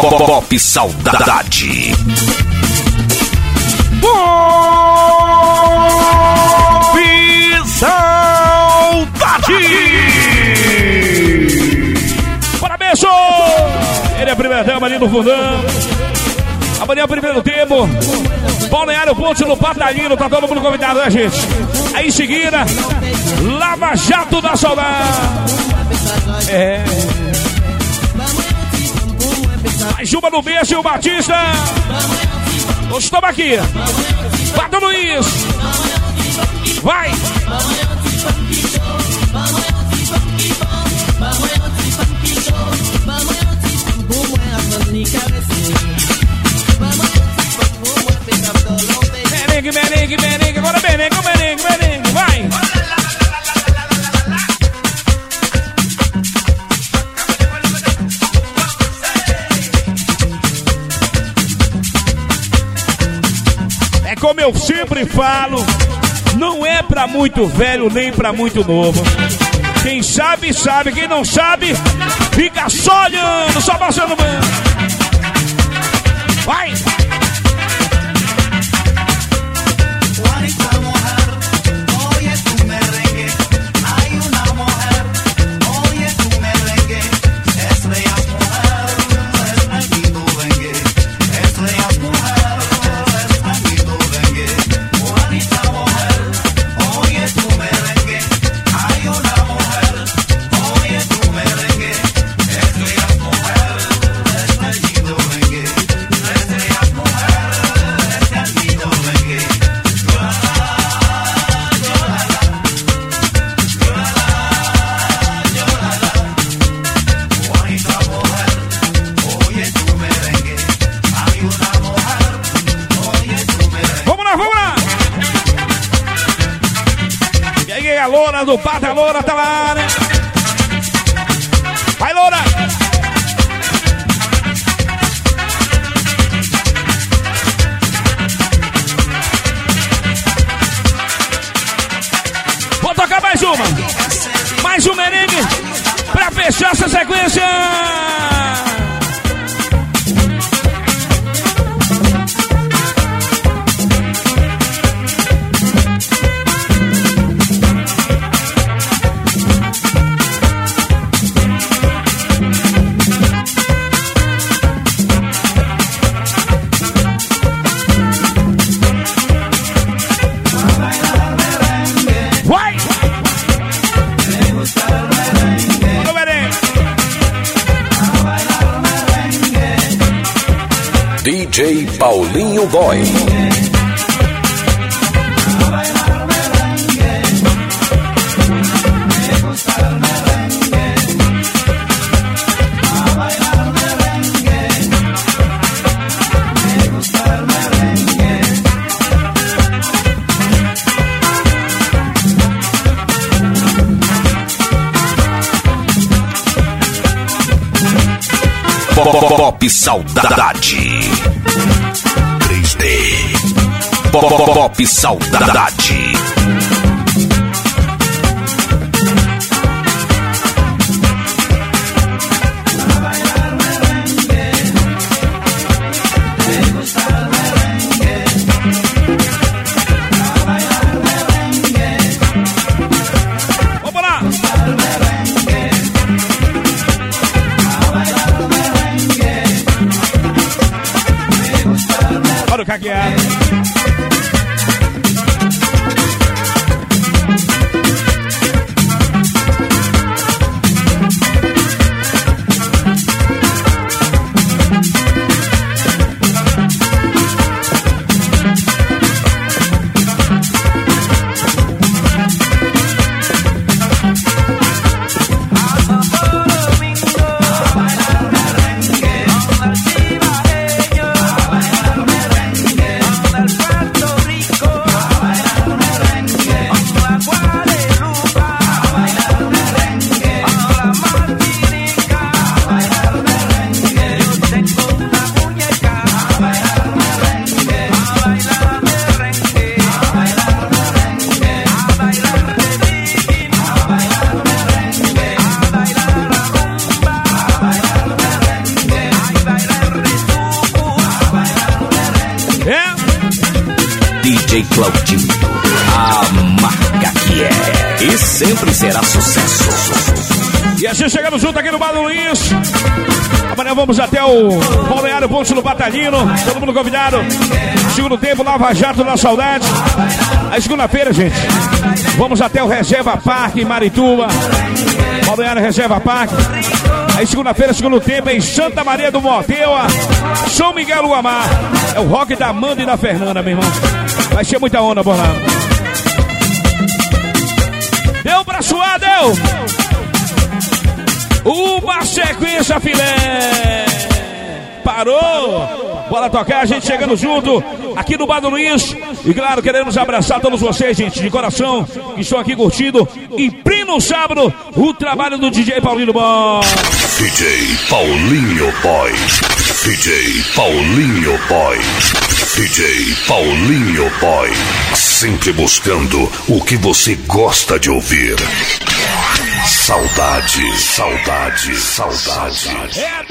Pop, Saudade. Pop Saudade. Parabéns! Ele é a primeira dama ali no fundão. Amanhã é o primeiro tempo. Balneário Ponte no Patalino. Tá todo mundo convidado, né, gente? Aí em seguida, Lava Jato da Saudade. É. Mais uma no beijo, o Batista. Hoje estamos aqui. Bata Luiz. Vai. Merengue, merengue, merengue. Agora merengue, merengue, merengue. Vai. Como eu sempre falo, não é pra muito velho nem pra muito novo. Quem sabe, sabe. Quem não sabe, fica só olhando, só passando. Vai! A loura do bar da loura, tá lá, né? Vai, loura! Vou tocar mais uma. Mais um merengue pra fechar essa sequência. DJ Paulinho Boy. Pop, Saudade 3D Pop, Pop Saudade vamos até o Balneário Ponte do Batalhino. Todo mundo convidado. Segundo tempo, Lava Jato na Saudade. Aí segunda-feira, gente, vamos até o Reserva Parque em Marituba. Balneário Reserva Parque. Aí segunda-feira, segundo tempo, em Santa Maria do Moteua, São Miguel do Amar. É o rock da Amanda e da Fernanda, meu irmão. Vai ser muita onda, Borlando. Deu pra suar, deu! Sequência filé. Parou. Bora tocar, a gente chegando junto aqui no Bar do Luiz. E claro, queremos abraçar todos vocês, gente, de coração, que estão aqui curtindo. E primo sábado, o trabalho do DJ Paulino Bom. DJ Paulinho Boy DJ Paulinho Boy DJ Paulinho Boy Sempre buscando o que você gosta de ouvir Saudade, saudade, saudade É.